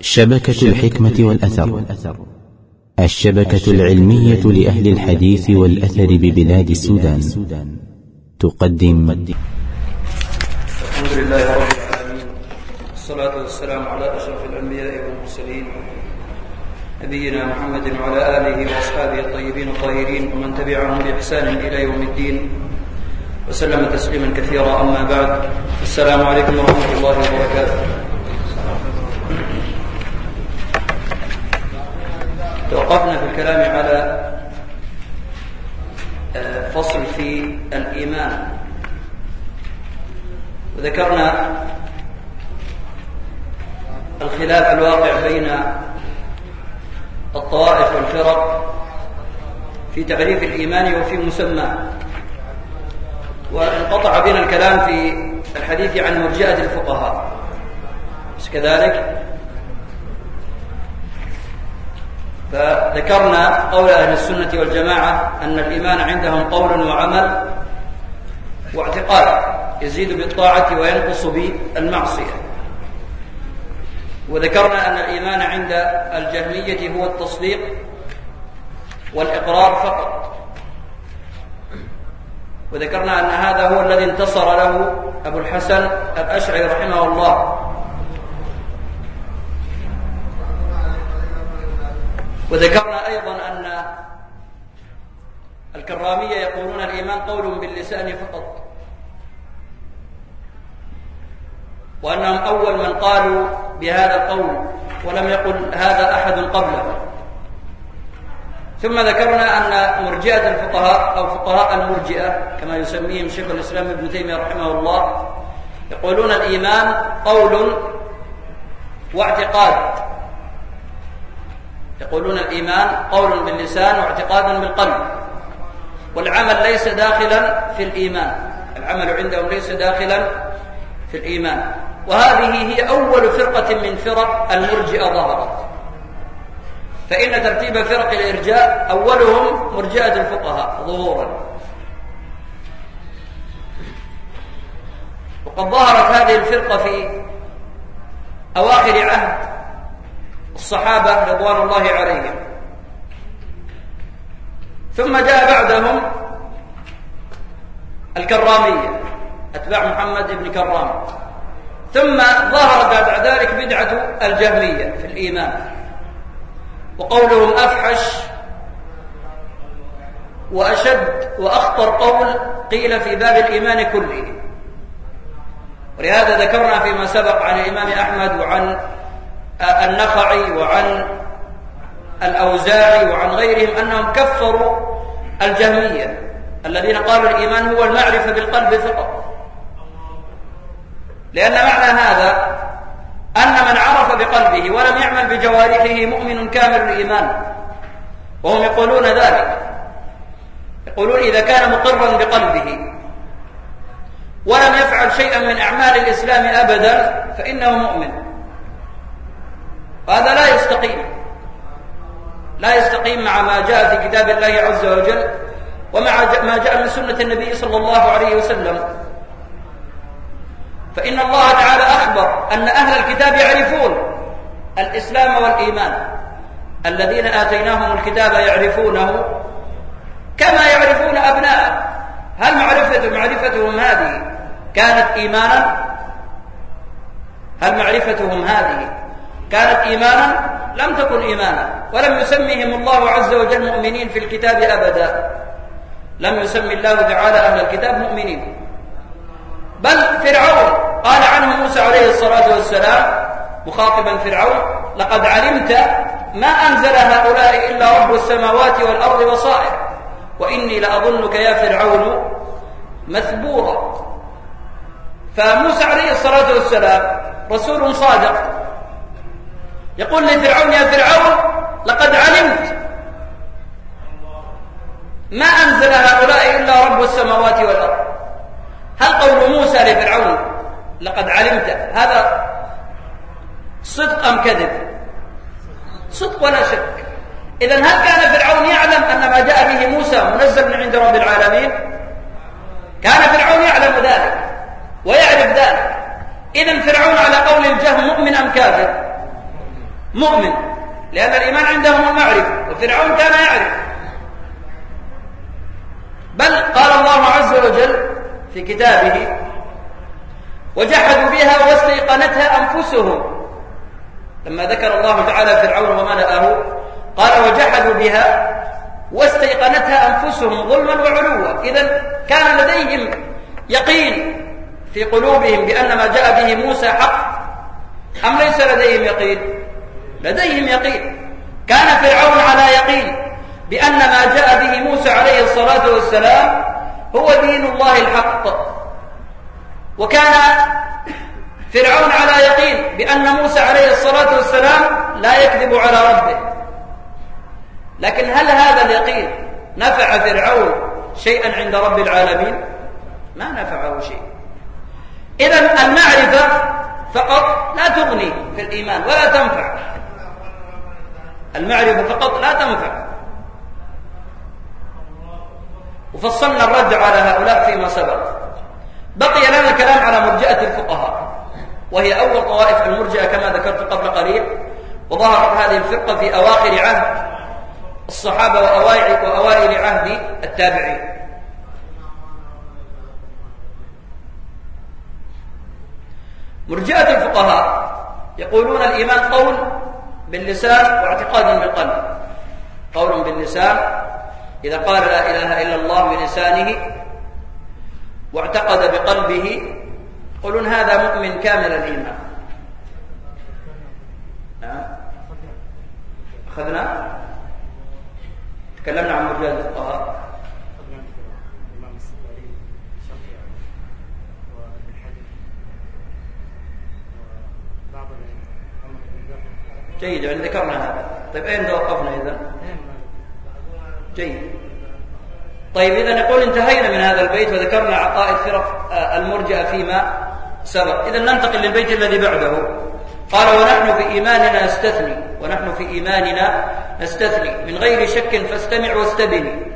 شبكة الحكمة والأثر. الشبكة العلمية لأهل الحديث والأثر ببلاد السودان تقدم. الحمد لله رب العالمين. والصلاة والسلام على أشرف الأنبياء والمرسلين. نبينا محمد وعلى آله وأصحابه الطيبين الطاهرين ومن تبعهم بإحسان إلى يوم الدين. وسلم تسليما كثيرا أما بعد. السلام عليكم ورحمة الله وبركاته. توقفنا في الكلام على آه، فصل في الإيمان. وذكرنا الخلاف الواقع بين الطوائف والفرق في تعريف الإيمان وفي مسماه وانقطع بنا الكلام في الحديث عن مرجئة الفقهاء. كذلك فذكرنا قول أهل السنة والجماعة أن الإيمان عندهم قول وعمل واعتقاد يزيد بالطاعة وينقص بالمعصية. وذكرنا أن الإيمان عند الجهمية هو التصديق والإقرار فقط. وذكرنا أن هذا هو الذي انتصر له أبو الحسن الأشعري رحمه الله. وذكرنا أيضا أن الكرامية يقولون الإيمان قول باللسان فقط. وأنهم أول من قالوا بهذا القول ولم يقل هذا أحد قبله. ثم ذكرنا أن مرجئة الفقهاء أو فقهاء المرجئة كما يسميهم شيخ الإسلام ابن تيمية رحمه الله يقولون الإيمان قول واعتقاد. يقولون الإيمان قول باللسان واعتقاد بالقلب. والعمل ليس داخلا في الإيمان. العمل عندهم ليس داخلا في الإيمان. وهذه هي أول فرقة من فرق المرجئة ظهرت. فإن ترتيب فرق الإرجاء أولهم مرجئة الفقهاء ظهورا. وقد ظهرت هذه الفرقة في أواخر عهد الصحابة رضوان الله عليهم. ثم جاء بعدهم الكرامية أتباع محمد بن كرام. ثم ظهر بعد ذلك بدعة الجهمية في الإيمان. وقولهم أفحش وأشد وأخطر قول قيل في باب الإيمان كله. ولهذا ذكرنا فيما سبق عن الإمام أحمد وعن النخعي وعن الأوزاعي وعن غيرهم أنهم كفروا الجهمية. الذين قالوا الإيمان هو المعرفة بالقلب فقط. لأن معنى هذا أن من عرف بقلبه ولم يعمل بجوارحه مؤمن كامل الإيمان. وهم يقولون ذلك. يقولون إذا كان مقرا بقلبه ولم يفعل شيئا من أعمال الإسلام أبدا فإنه مؤمن. وهذا لا يستقيم. لا يستقيم مع ما جاء في كتاب الله عز وجل ومع ما جاء من سنة النبي صلى الله عليه وسلم. فإن الله تعالى أخبر أن أهل الكتاب يعرفون الإسلام والإيمان. الذين آتيناهم الكتاب يعرفونه كما يعرفون أبناء هل معرفة معرفتهم هذه كانت إيمانا؟ هل معرفتهم هذه كانت إيمانا؟ لم تكن إيمانا. ولم يسميهم الله عز وجل مؤمنين في الكتاب أبدا. لم يسمي الله تعالى أهل الكتاب مؤمنين. بل فرعون. قال عنه موسى عليه الصلاة والسلام مخاطبا فرعون لقد علمت ما أنزل هؤلاء إلا رب السماوات والأرض وصائر وإني لأظنك يا فرعون مثبورا. فموسى عليه الصلاة والسلام رسول صادق. يقول لفرعون يا فرعون لقد علمت ما أنزل هؤلاء إلا رب السماوات والأرض. هل قول موسى لفرعون لقد علمت هذا صدق أم كذب؟ صدق ولا شك. إذا هل كان فرعون يعلم أن ما جاء به موسى منزل من عند رب العالمين؟ كان فرعون يعلم ذلك ويعرف ذلك. إذا فرعون على قول الجهم مؤمن أم كافر؟ مؤمن لأن الإيمان عندهم المعرفة وفرعون كان يعرف. بل قال الله عز وجل في كتابه وجحدوا بها واستيقنتها أنفسهم. لما ذكر الله تعالى فرعون وملأه قال وجحدوا بها واستيقنتها أنفسهم ظلما وعلوا. إذا كان لديهم يقين في قلوبهم بأن ما جاء به موسى حق أم ليس لديهم يقين؟ لديهم يقين. كان فرعون على يقين بأن ما جاء به موسى عليه الصلاة والسلام هو دين الله الحق. وكان فرعون على يقين بأن موسى عليه الصلاة والسلام لا يكذب على ربه. لكن هل هذا اليقين نفع فرعون شيئا عند رب العالمين؟ ما نفعه شيء. إذا المعرفة فقط لا تغني في الإيمان ولا تنفع. المعرفة فقط لا تنفع. وفصلنا الرد على هؤلاء فيما سبق. بقي لنا الكلام على مرجئة الفقهاء وهي أول طوائف المرجئة كما ذكرت قبل قليل وظهرت هذه الفرقة في أواخر عهد الصحابة وأوائل, وأوائل عهد التابعين. مرجئة الفقهاء يقولون الإيمان قول باللسان واعتقاد بالقلب. قول باللسان إذا قال لا إله إلا الله بلسانه واعتقد بقلبه يقولون هذا مؤمن كامل الإيمان. نعم. أخذنا؟ تكلمنا عن مرجئة الفقهاء جيد يعني ذكرنا هذا. طيب أين توقفنا إذا؟ جيد. طيب إذا نقول انتهينا من هذا البيت وذكرنا عقائد فرق آه، المرجئة فيما سبق. إذا ننتقل للبيت الذي بعده. قال ونحن في إيماننا نستثني ونحن في إيماننا نستثني. من غير شك فاستمع واستبني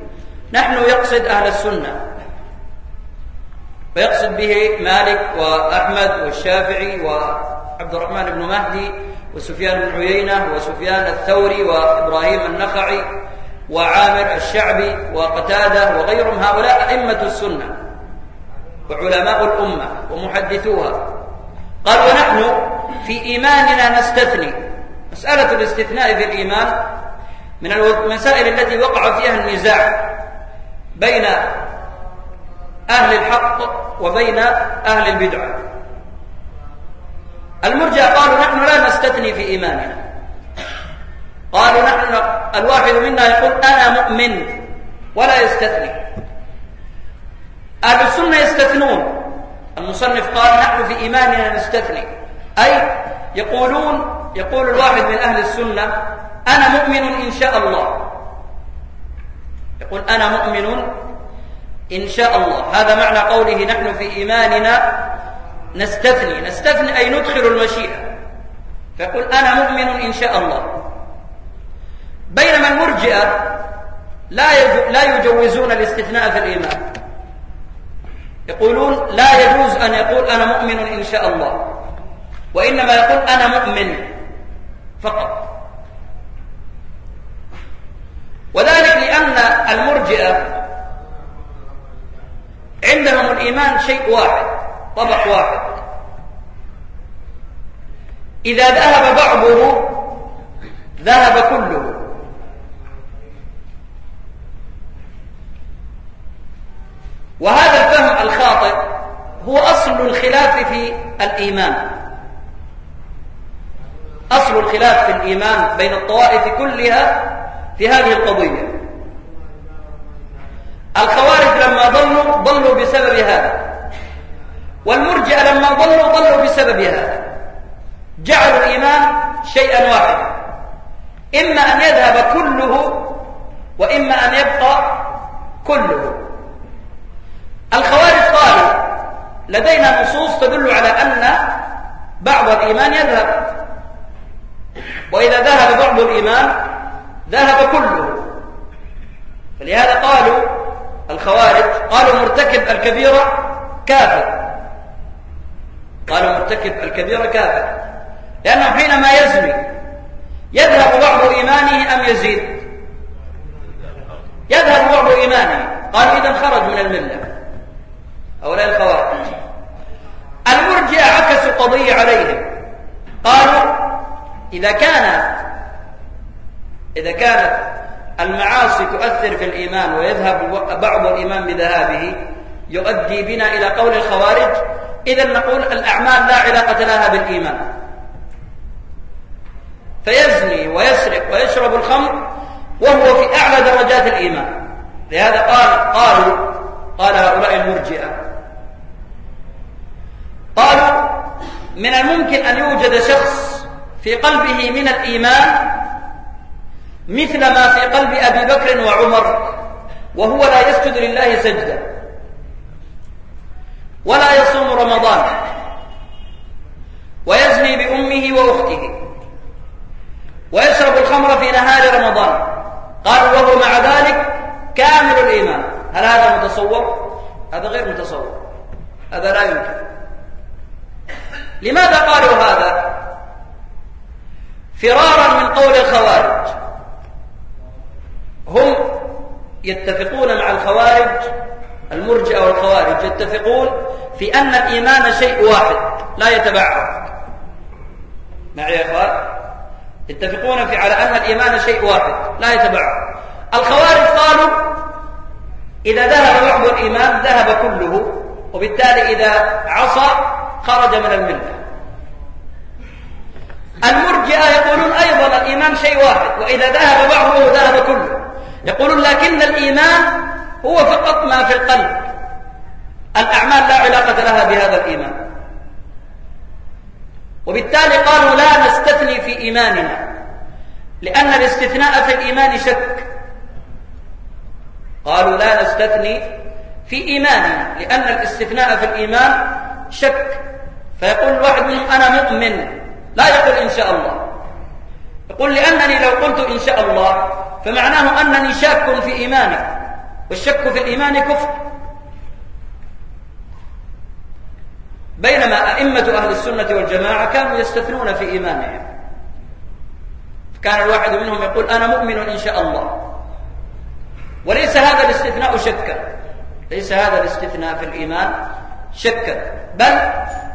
نحن يقصد أهل السنة. ويقصد به مالك وأحمد والشافعي وعبد الرحمن بن مهدي وسفيان بن عيينة وسفيان الثوري وإبراهيم النخعي وعامر الشعبي وقتادة وغيرهم هؤلاء أئمة السنة وعلماء الأمة ومحدثوها. قال ونحن في إيماننا نستثني. مسألة الاستثناء في الإيمان من المسائل التي وقع فيها النزاع بين أهل الحق وبين أهل البدعة المرجع قالوا نحن لا نستثني في إيماننا. قالوا نحن الواحد منا يقول أنا مؤمن ولا يستثني. أهل السنة يستثنون. المصنف قال نحن في إيماننا نستثني. أي يقولون يقول الواحد من أهل السنة أنا مؤمن إن شاء الله. يقول أنا مؤمن إن شاء الله. هذا معنى قوله نحن في إيماننا نستثني. نستثني أي ندخل المشيئة. فيقول أنا مؤمن إن شاء الله. بينما المرجئة لا لا يجوزون الاستثناء في الإيمان. يقولون لا يجوز أن يقول أنا مؤمن إن شاء الله. وإنما يقول أنا مؤمن فقط. وذلك لأن المرجئة عندهم الإيمان شيء واحد طبق واحد. إذا ذهب بعضه ذهب كله. وهذا الفهم الخاطئ هو أصل الخلاف في الإيمان. أصل الخلاف في الإيمان بين الطوائف كلها في هذه القضية. الخوارج لما ضلوا ضلوا بسبب هذا. والمرجئة لما ضلوا ضلوا بسبب هذا. جعلوا الإيمان شيئا واحدا. إما أن يذهب كله وإما أن يبقى كله. الخوارج قالوا لدينا نصوص تدل على أن بعض الإيمان يذهب. وإذا ذهب بعض الإيمان ذهب كله. فلهذا قالوا الخوارج قالوا مرتكب الكبيرة كافر. قالوا مرتكب الكبيرة كافر. لأنه حينما يزني أم يزيد؟ يذهب بعض إيمانه. قال إذا خرج من الملة. هؤلاء الخوارج. المرجئة عكسوا القضية عليهم. قالوا إذا كان إذا كانت المعاصي تؤثر في الإيمان ويذهب بعض الإيمان بذهابه يؤدي بنا إلى قول الخوارج إذا نقول الأعمال لا علاقة لها بالإيمان. فيزني ويسرق ويشرب الخمر وهو في أعلى درجات الإيمان. لهذا قال قالوا قال هؤلاء المرجئة قالوا من الممكن أن يوجد شخص في قلبه من الإيمان مثل ما في قلب أبي بكر وعمر وهو لا يسجد لله سجدة ولا يصوم رمضان ويزني بأمه وأخته ويشرب الخمر في نهار رمضان. قالوا وهو مع ذلك كامل الإيمان. هل هذا متصور؟ هذا غير متصور. هذا لا يمكن. لماذا قالوا هذا؟ فرارا من قول الخوارج. هم يتفقون مع الخوارج المرجئة والخوارج يتفقون في أن الإيمان شيء واحد لا يتبعض معي يا إخوان؟ يتفقون في على أن الإيمان شيء واحد لا يتبعض الخوارج قالوا إذا ذهب بعض الإيمان ذهب كله وبالتالي إذا عصى خرج من الملة. المرجئة يقولون أيضا الإيمان شيء واحد وإذا ذهب بعضه ذهب كله. يقولون لكن الإيمان هو فقط ما في القلب. الأعمال لا علاقة لها بهذا الإيمان. وبالتالي قالوا لا نستثني في إيماننا لأن الاستثناء في الإيمان شك. قالوا لا نستثني في إيماننا لأن الاستثناء في الإيمان شك. فيقول الواحد منهم أنا مؤمن لا يقول إن شاء الله. يقول لأنني لو قلت إن شاء الله فمعناه أنني شاك في إيماني والشك في الإيمان كفر. بينما أئمة أهل السنة والجماعة كانوا يستثنون في إيمانهم. كان الواحد منهم يقول أنا مؤمن إن شاء الله. وليس هذا الاستثناء شكا. ليس هذا الاستثناء في الإيمان شكا. بل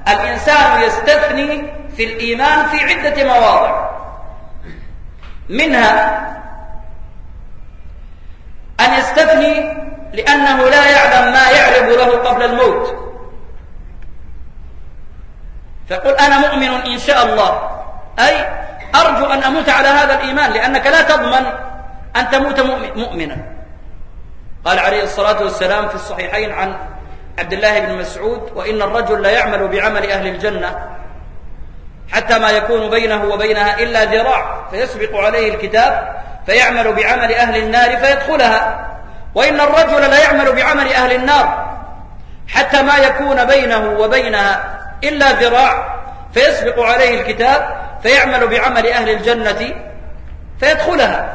الإنسان يستثني في الإيمان في عدة مواضع. منها أن يستثني لأنه لا يعلم ما يعرض له قبل الموت. فقل أنا مؤمن إن شاء الله. أي أرجو أن أموت على هذا الإيمان لأنك لا تضمن أن تموت مؤمنا. قال عليه الصلاة والسلام في الصحيحين عن عبد الله بن مسعود وإن الرجل لا يعمل بعمل أهل الجنة حتى ما يكون بينه وبينها إلا ذراع فيسبق عليه الكتاب فيعمل بعمل أهل النار فيدخلها. وإن الرجل لا يعمل بعمل أهل النار حتى ما يكون بينه وبينها إلا ذراع فيسبق عليه الكتاب فيعمل بعمل أهل الجنة فيدخلها.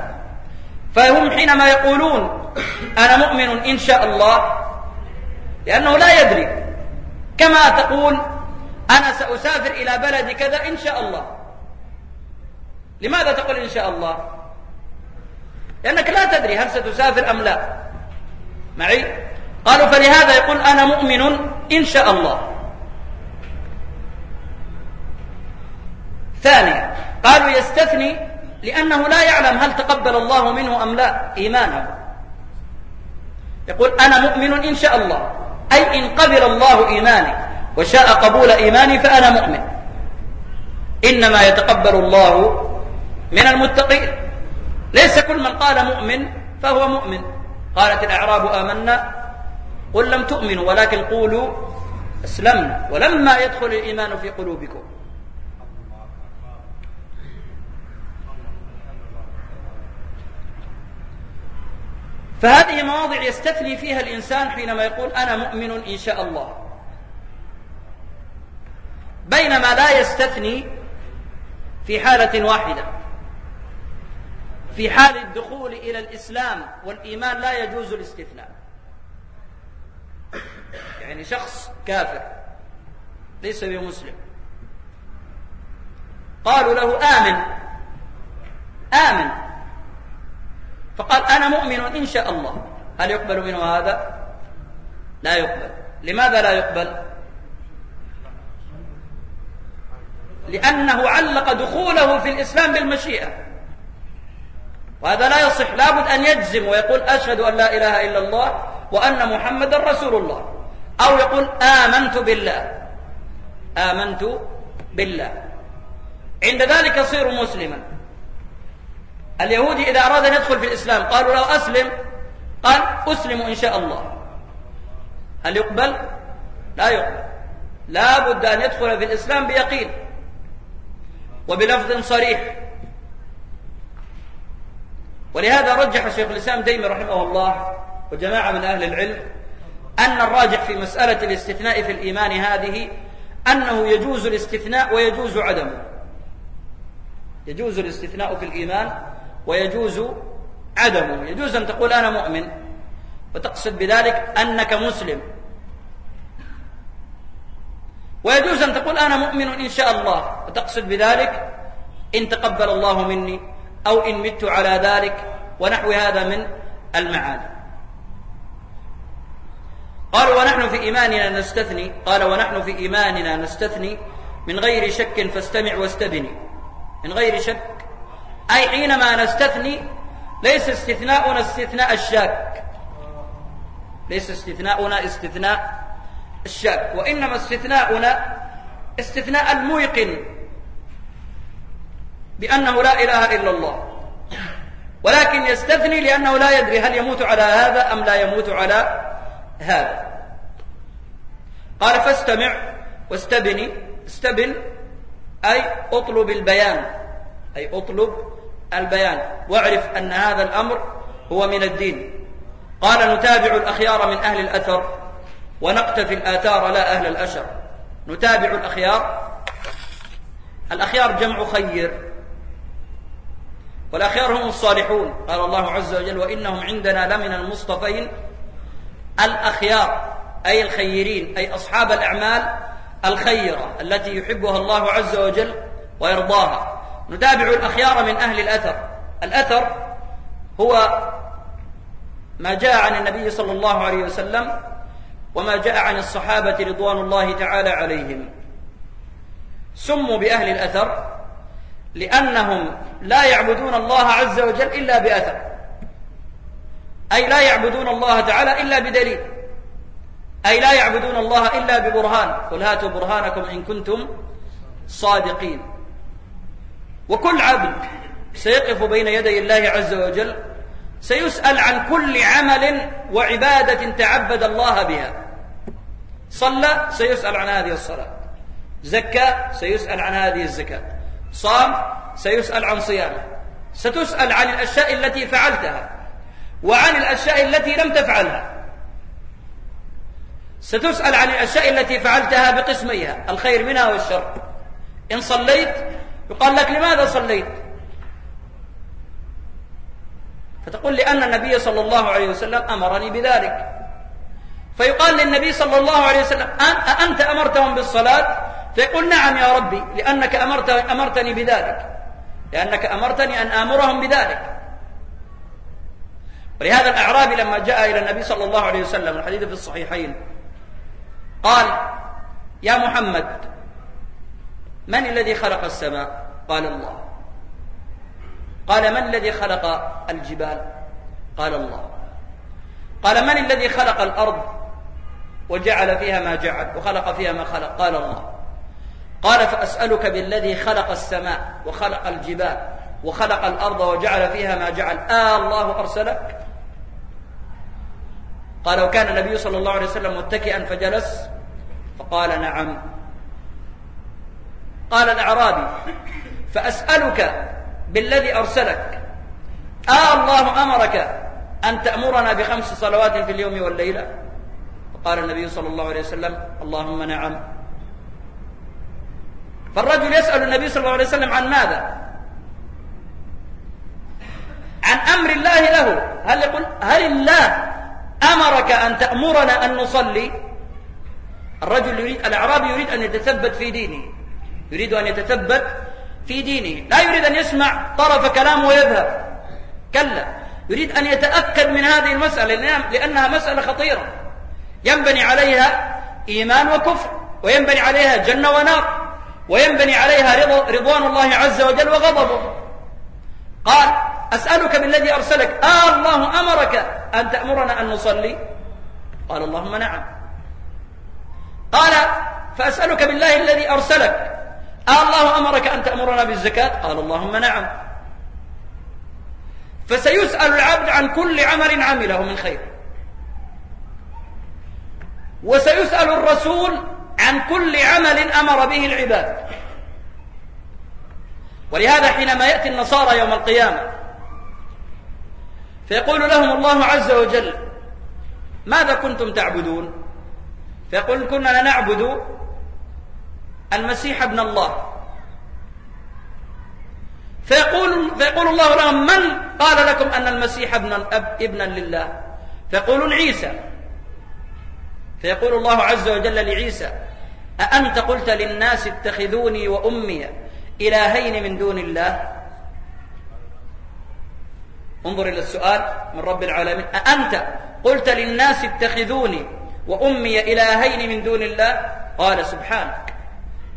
فهم حينما يقولون أنا مؤمن إن شاء الله لأنه لا يدري كما تقول أنا سأسافر إلى بلد كذا إن شاء الله. لماذا تقول إن شاء الله؟ لأنك لا تدري هل ستسافر أم لا. معي؟ قالوا فلهذا يقول أنا مؤمن إن شاء الله. ثانيا قالوا يستثني لأنه لا يعلم هل تقبل الله منه أم لا إيمانه. يقول أنا مؤمن إن شاء الله أي إن قبل الله إيماني. وشاء قبول إيماني فأنا مؤمن. إنما يتقبل الله من المتقين. ليس كل من قال مؤمن فهو مؤمن. قالت الأعراب آمنا. قل لم تؤمنوا ولكن قولوا أسلمنا. ولما يدخل الإيمان في قلوبكم. فهذه مواضع يستثني فيها الإنسان حينما يقول أنا مؤمن إن شاء الله. بينما لا يستثني في حالة واحدة. في حال الدخول إلى الإسلام والإيمان لا يجوز الاستثناء. يعني شخص كافر ليس بمسلم. قالوا له آمن آمن. فقال أنا مؤمن إن شاء الله. هل يقبل منه هذا؟ لا يقبل. لماذا لا يقبل؟ لأنه علق دخوله في الإسلام بالمشيئة. وهذا لا يصح لابد أن يجزم ويقول أشهد أن لا إله إلا الله وأن محمدا رسول الله. أو يقول آمنت بالله. آمنت بالله. عند ذلك يصير مسلما. اليهودي إذا أراد أن يدخل في الإسلام قالوا له أسلم. قال أسلم إن شاء الله. هل يقبل؟ لا يقبل. لا بد أن يدخل في الإسلام بيقين. وبلفظ صريح. ولهذا رجح شيخ الإسلام تيمية رحمه الله وجماعة من أهل العلم أن الراجح في مسألة الاستثناء في الإيمان هذه أنه يجوز الاستثناء ويجوز عدمه. يجوز الاستثناء في الإيمان ويجوز عدمه. يجوز أن تقول أنا مؤمن. وتقصد بذلك أنك مسلم. ويجوز أن تقول أنا مؤمن إن شاء الله. وتقصد بذلك إن تقبل الله مني أو إن مت على ذلك ونحو هذا من المعاني. قالوا ونحن في إيماننا نستثني. قال ونحن في إيماننا نستثني. من غير شك فاستمع واستبني. من غير شك. أي حينما نستثني ليس استثناؤنا استثناء الشاك. ليس استثناؤنا استثناء الشاك وإنما استثناؤنا استثناء الموقن بأنه لا إله إلا الله. ولكن يستثني لأنه لا يدري هل يموت على هذا أم لا يموت على هذا. قال فاستمع واستبني استبن أي اطلب البيان أي اطلب البيان. واعرف أن هذا الأمر هو من الدين. قال نتابع الأخيار من أهل الأثر. ونقتفي الآثار لا أهل الأشر. نتابع الأخيار. الأخيار جمع خير. والأخيار هم الصالحون. قال الله عز وجل وإنهم عندنا لمن المصطفين الأخيار أي الخيرين أي أصحاب الأعمال الخيرة التي يحبها الله عز وجل ويرضاها. نتابع الأخيار من أهل الأثر. الأثر هو ما جاء عن النبي صلى الله عليه وسلم وما جاء عن الصحابة رضوان الله تعالى عليهم. سموا بأهل الأثر لأنهم لا يعبدون الله عز وجل إلا بأثر. أي لا يعبدون الله تعالى إلا بدليل. أي لا يعبدون الله إلا ببرهان. قل هاتوا برهانكم إن كنتم صادقين. وكل عبد سيقف بين يدي الله عز وجل سيسأل عن كل عمل وعبادة تعبد الله بها. صلى سيسأل عن هذه الصلاة. زكى سيسأل عن هذه الزكاة. صام سيسأل عن صيامه. ستسأل عن الأشياء التي فعلتها وعن الأشياء التي لم تفعلها. ستسأل عن الأشياء التي فعلتها بقسميها الخير منها والشر. إن صليت يقال لك لماذا صليت؟ فتقول لأن النبي صلى الله عليه وسلم أمرني بذلك. فيقال للنبي صلى الله عليه وسلم أنت أمرتهم بالصلاة؟ فيقول نعم يا ربي لأنك أمرت أمرتني بذلك. لأنك أمرتني أن آمرهم بذلك. ولهذا الأعرابي لما جاء إلى النبي صلى الله عليه وسلم الحديث في الصحيحين قال يا محمد من الذي خلق السماء؟ قال الله. قال من الذي خلق الجبال؟ قال الله. قال من الذي خلق الأرض وجعل فيها ما جعل وخلق فيها ما خلق؟ قال الله. قال فأسألك بالذي خلق السماء وخلق الجبال وخلق الأرض وجعل فيها ما جعل. آه الله أرسلك. قال وكان النبي صلى الله عليه وسلم متكئا فجلس فقال نعم. قال الأعرابي فأسألك بالذي أرسلك. آه الله أمرك أن تأمرنا بخمس صلوات في اليوم والليلة. فقال النبي صلى الله عليه وسلم اللهم نعم. فالرجل يسأل النبي صلى الله عليه وسلم عن ماذا؟ عن أمر الله له. هل يقول هل الله أمرك أن تأمرنا أن نصلي؟ الرجل يريد الأعرابي يريد أن يتثبت في دينه. يريد أن يتثبت في دينه. لا يريد أن يسمع طرف كلام ويذهب. كلا. يريد أن يتأكد من هذه المسألة لأنها مسألة خطيرة. ينبني عليها إيمان وكفر وينبني عليها جنة ونار وينبني عليها رضوان الله عز وجل وغضبه. قال أسألك بالذي أرسلك. آه الله أمرك أن تأمرنا أن نصلي. قال اللهم نعم. قال فأسألك بالله الذي أرسلك. آه الله أمرك أن تأمرنا بالزكاة. قال اللهم نعم. فسيسأل العبد عن كل عمل عمله من خير. وسيسأل الرسول عن كل عمل أمر به العباد. ولهذا حينما يأتي النصارى يوم القيامة فيقول لهم الله عز وجل ماذا كنتم تعبدون؟ فيقول كنا نعبد المسيح ابن الله. فيقول, فيقول الله لهم من قال لكم أن المسيح ابن ابنا لله؟ فيقولون عيسى. فيقول الله عز وجل لعيسى أأنت قلت للناس اتخذوني وأمي إلهين من دون الله؟ انظر إلى السؤال من رب العالمين. أأنت قلت للناس اتخذوني وأمي إلهين من دون الله؟ قال سبحانك.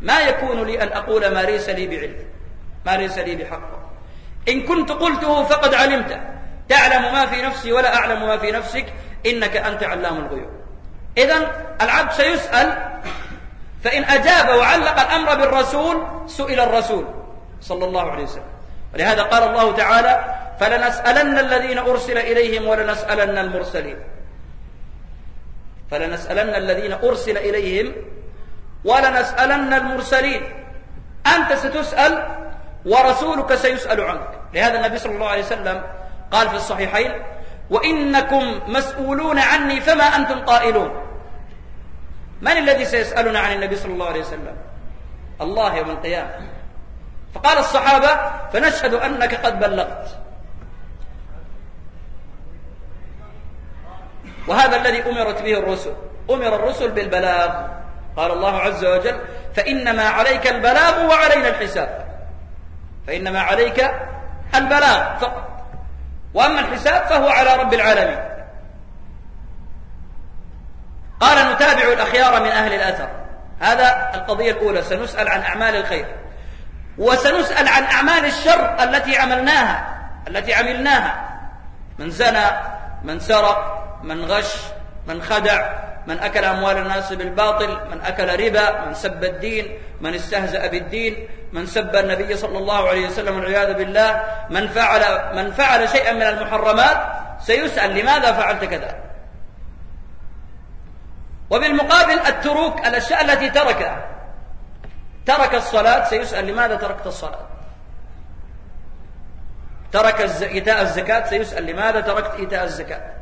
ما يكون لي أن أقول ما ليس لي بعلم. ما ليس لي بحق. إن كنت قلته فقد علمته تعلم ما في نفسي ولا أعلم ما في نفسك. إنك أنت علام الغيوب. إذا العبد سيسأل فإن أجاب وعلق الأمر بالرسول سئل الرسول صلى الله عليه وسلم. ولهذا قال الله تعالى فلنسألن الذين أرسل إليهم ولنسألن المرسلين. فلنسألن الذين أرسل إليهم ولنسألن المرسلين. أنت ستسأل ورسولك سيسأل عنك. لهذا النبي صلى الله عليه وسلم قال في الصحيحين وإنكم مسؤولون عني فما أنتم قائلون. من الذي سيسألنا عن النبي صلى الله عليه وسلم؟ الله يوم القيامة. فقال الصحابة فنشهد أنك قد بلغت. وهذا الذي أمرت به الرسل. أمر الرسل بالبلاغ. قال الله عز وجل فإنما عليك البلاغ وعلينا الحساب. فإنما عليك البلاغ فقط. وأما الحساب فهو على رب العالمين. قال نتابع الأخيار من أهل الأثر. هذا القضية الأولى. سنسأل عن أعمال الخير. وسنسأل عن أعمال الشر التي عملناها التي عملناها. من زنى من سرق من غش من خدع من أكل أموال الناس بالباطل من أكل ربا من سب الدين من استهزأ بالدين من سب النبي صلى الله عليه وسلم والعياذ بالله من فعل من فعل شيئا من المحرمات سيسأل لماذا فعلت كذا؟ وبالمقابل التروك الأشياء التي تركها ترك الصلاة سيسأل لماذا تركت الصلاة؟ ترك إيتاء الزكاة سيسأل لماذا تركت إيتاء الزكاة؟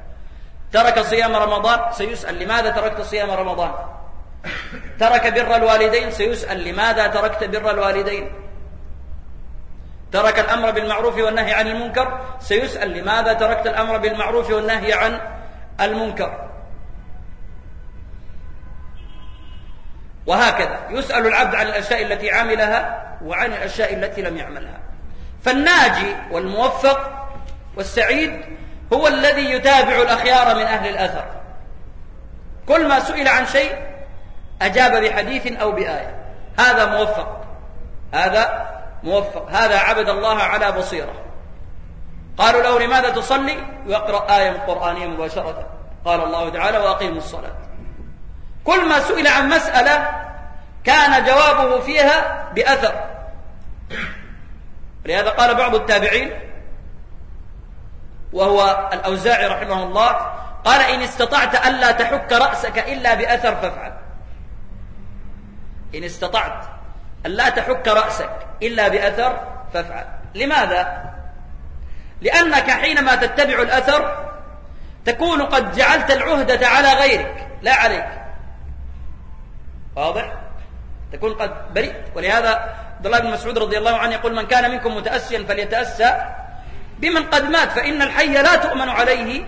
ترك صيام رمضان سيسأل لماذا تركت صيام رمضان؟ ترك بر الوالدين سيسأل لماذا تركت بر الوالدين؟ ترك الأمر بالمعروف والنهي عن المنكر سيسأل لماذا تركت الأمر بالمعروف والنهي عن المنكر؟ وهكذا يسأل العبد عن الأشياء التي عملها وعن الأشياء التي لم يعملها. فالناجي والموفق والسعيد هو الذي يتابع الأخيار من أهل الأثر. كل ما سئل عن شيء أجاب بحديث أو بآية. هذا موفق. هذا موفق. هذا عبد الله على بصيرة. قالوا له لماذا تصلي؟ ويقرأ آية قرآنية مباشرة. قال الله تعالى وأقيموا الصلاة. كل ما سئل عن مسألة كان جوابه فيها بأثر. لهذا قال بعض التابعين وهو الأوزاعي رحمه الله قال إن استطعت ألا تحك رأسك إلا بأثر فافعل إن استطعت ألا تحك رأسك إلا بأثر فافعل لماذا؟ لأنك حينما تتبع الأثر تكون قد جعلت العهدة على غيرك لا عليك واضح؟ تكون قد بريء ولهذا عبد الله بن مسعود رضي الله عنه يقول من كان منكم متأسيا فليتأسى بمن قد مات فإن الحي لا تؤمن عليه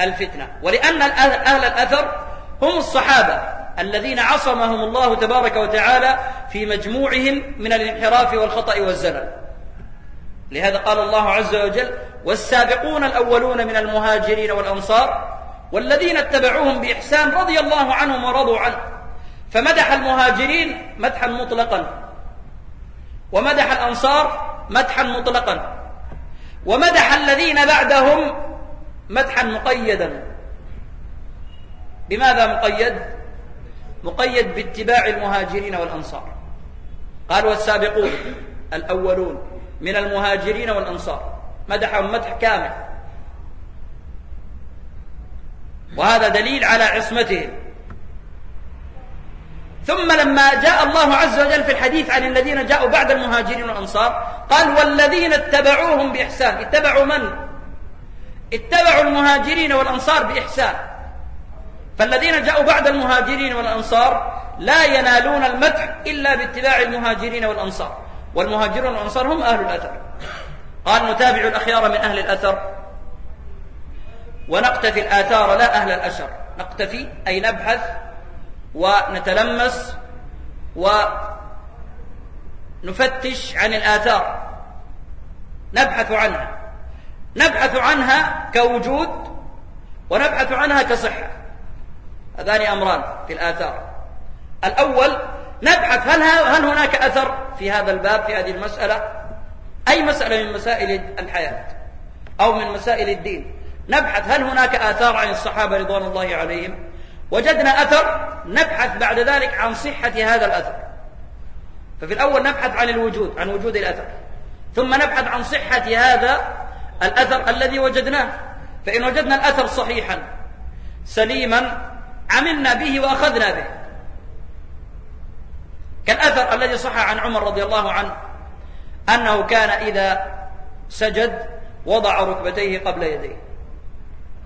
الفتنة. ولأن أهل الأثر هم الصحابة الذين عصمهم الله تبارك وتعالى في مجموعهم من الانحراف والخطأ والزلل. لهذا قال الله عز وجل والسابقون الأولون من المهاجرين والأنصار والذين اتبعوهم بإحسان رضي الله عنهم ورضوا عنه. فمدح المهاجرين مدحا مطلقا ومدح الأنصار مدحا مطلقا. ومدح الذين بعدهم مدحا مقيدا. بماذا مقيد؟ مقيد باتباع المهاجرين والأنصار. قال والسابقون الأولون من المهاجرين والأنصار. مدحهم مدح كامل. وهذا دليل على عصمتهم. ثم لما جاء الله عز وجل في الحديث عن الذين جاءوا بعد المهاجرين والأنصار قال والذين اتبعوهم بإحسان. اتبعوا من؟ اتبعوا المهاجرين والأنصار بإحسان. فالذين جاءوا بعد المهاجرين والأنصار لا ينالون المدح إلا باتباع المهاجرين والأنصار. والمهاجرون والأنصار هم أهل الأثر. قال نتابع الأخيار من أهل الأثر. ونقتفي الآثار لا أهل الأشر. نقتفي أي نبحث ونتلمس ونفتش عن الآثار. نبحث عنها. نبحث عنها كوجود ونبحث عنها كصحة. هذان أمران في الآثار. الأول نبحث هل, هل هناك أثر في هذا الباب في هذه المسألة؟ أي مسألة من مسائل الحياة أو من مسائل الدين؟ نبحث هل هناك آثار عن الصحابة رضوان الله عليهم؟ وجدنا أثر نبحث بعد ذلك عن صحة هذا الأثر. ففي الأول نبحث عن الوجود عن وجود الأثر. ثم نبحث عن صحة هذا الأثر الذي وجدناه. فإن وجدنا الأثر صحيحا سليما عملنا به وأخذنا به. كالأثر الذي صح عن عمر رضي الله عنه أنه كان إذا سجد وضع ركبتيه قبل يديه.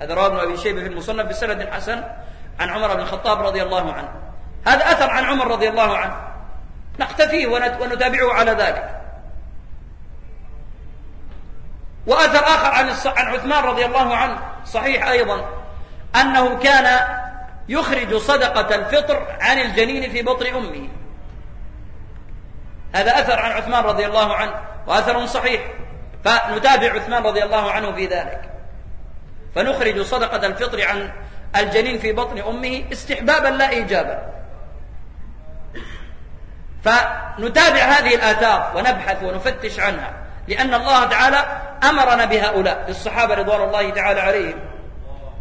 هذا رواه ابن أبي شيبة في المصنف بسند حسن عن عمر بن الخطاب رضي الله عنه. هذا أثر عن عمر رضي الله عنه. نقتفيه ونتابعه على ذلك. وأثر آخر عن عن عثمان رضي الله عنه صحيح أيضا أنه كان يخرج صدقة الفطر عن الجنين في بطن أمه. هذا أثر عن عثمان رضي الله عنه وأثر صحيح. فنتابع عثمان رضي الله عنه في ذلك. فنخرج صدقة الفطر عن الجنين في بطن أمه استحبابا لا إيجابا. فنتابع هذه الآثار ونبحث ونفتش عنها لأن الله تعالى أمرنا بهؤلاء الصحابة رضوان الله تعالى عليهم.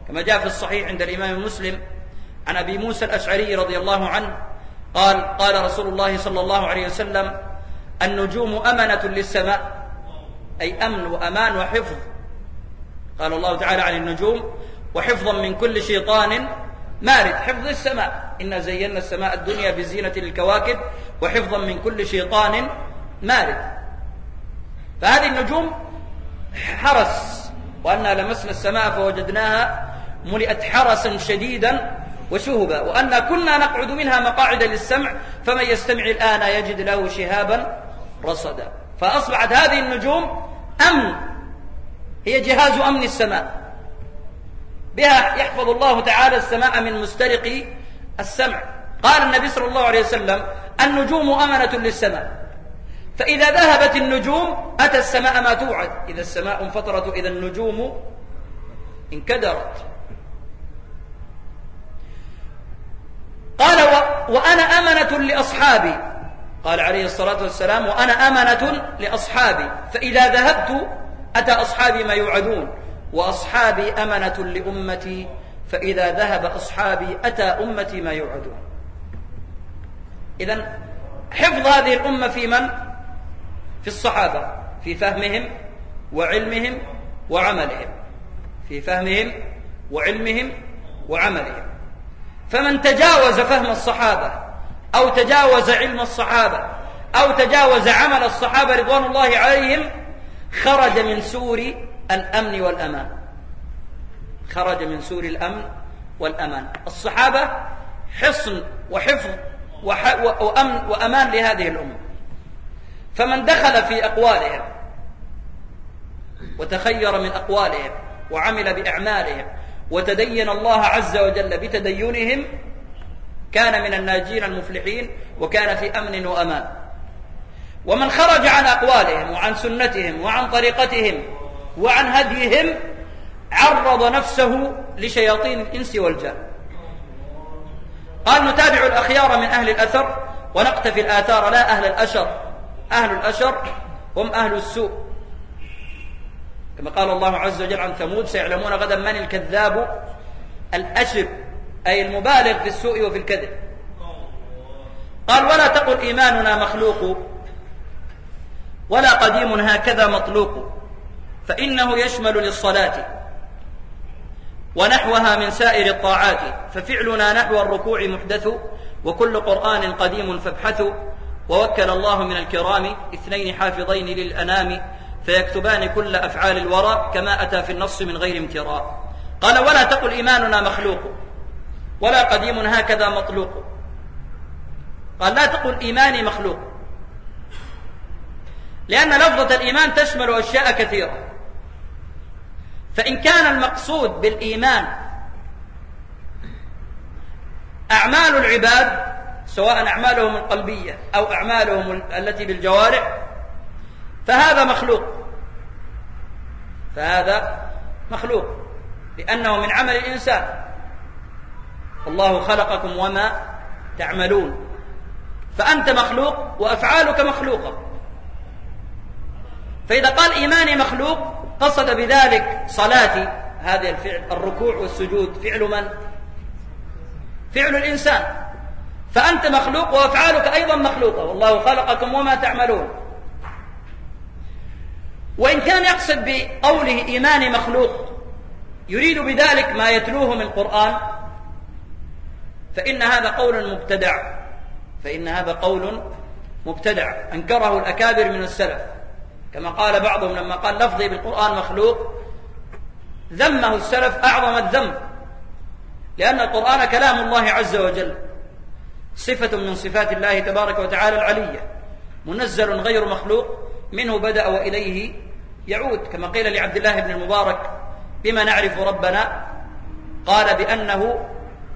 كما جاء في الصحيح عند الإمام مسلم عن أبي موسى الأشعري رضي الله عنه قال قال رسول الله صلى الله عليه وسلم النجوم أمنة للسماء أي أمن وأمان وحفظ. قال الله تعالى عن النجوم وحفظا من كل شيطان مارد. حفظ السماء. إنا زينا السماء الدنيا بزينة الكواكب وحفظا من كل شيطان مارد. فهذه النجوم حرس وأنا لمسنا السماء فوجدناها ملئت حرسا شديدا وشهبا. وأنا كنا نقعد منها مقاعد للسمع فمن يستمع الآن يجد له شهابا رصدا. فأصبحت هذه النجوم أمن. هي جهاز أمن السماء. بها يحفظ الله تعالى السماء من مسترق السمع. قال النبي صلى الله عليه وسلم النجوم أمنة للسماء. فإذا ذهبت النجوم أتى السماء ما توعد. إذا السماء انفطرت إذا النجوم انكدرت. قال وأنا أمنة لأصحابي. قال عليه الصلاة والسلام وأنا أمنة لأصحابي. فإذا ذهبت أتى أصحابي ما يوعدون. وأصحابي أمنة لأمتي فإذا ذهب أصحابي أتى أمتي ما يوعدون. إذا حفظ هذه الأمة في من؟ في الصحابة في فهمهم وعلمهم وعملهم. في فهمهم وعلمهم وعملهم. فمن تجاوز فهم الصحابة أو تجاوز علم الصحابة أو تجاوز عمل الصحابة رضوان الله عليهم خرج من سور الأمن والأمان. خرج من سور الأمن والأمان. الصحابة حصن وحفظ وأمن وأمان لهذه الأمة. فمن دخل في أقوالهم وتخير من أقوالهم وعمل بأعمالهم وتدين الله عز وجل بتدينهم كان من الناجين المفلحين وكان في أمن وأمان. ومن خرج عن أقوالهم وعن سنتهم وعن طريقتهم وعن هديهم عرض نفسه لشياطين الإنس والجان. قال نتابع الأخيار من أهل الأثر ونقتفي الآثار لا أهل الأشر. أهل الأشر هم أهل السوء. كما قال الله عز وجل عن ثمود سيعلمون غدا من الكذاب الأشر أي المبالغ في السوء وفي الكذب. قال ولا تقل إيماننا مخلوق ولا قديم هكذا مطلوق. فإنه يشمل للصلاة ونحوها من سائر الطاعات ففعلنا نحو الركوع محدث وكل قرآن قديم فابحثوا ووكل الله من الكرام اثنين حافظين للأنام فيكتبان كل أفعال الورى كما أتى في النص من غير امتراء. قال ولا تقل إيماننا مخلوق ولا قديم هكذا مطلوق. قال لا تقل إيماني مخلوق لأن لفظة الإيمان تشمل أشياء كثيرة فإن كان المقصود بالإيمان أعمال العباد سواء أعمالهم القلبية أو أعمالهم التي بالجوارح فهذا مخلوق. فهذا مخلوق لأنه من عمل الإنسان. الله خلقكم وما تعملون. فأنت مخلوق وأفعالك مخلوقة. فإذا قال إيماني مخلوق قصد بذلك صلاتي هذا الفعل الركوع والسجود. فعل من؟ فعل الإنسان. فأنت مخلوق وأفعالك أيضا مخلوقة. والله خلقكم وما تعملون. وإن كان يقصد بقوله إيمان مخلوق يريد بذلك ما يتلوه من القرآن فإن هذا قول مبتدع. فإن هذا قول مبتدع. أنكره الأكابر من السلف. كما قال بعضهم لما قال لفظي بالقرآن مخلوق ذمه السلف أعظم الذم لأن القرآن كلام الله عز وجل صفة من صفات الله تبارك وتعالى العلية منزل غير مخلوق منه بدأ وإليه يعود كما قيل لعبد الله بن المبارك بما نعرف ربنا؟ قال بأنه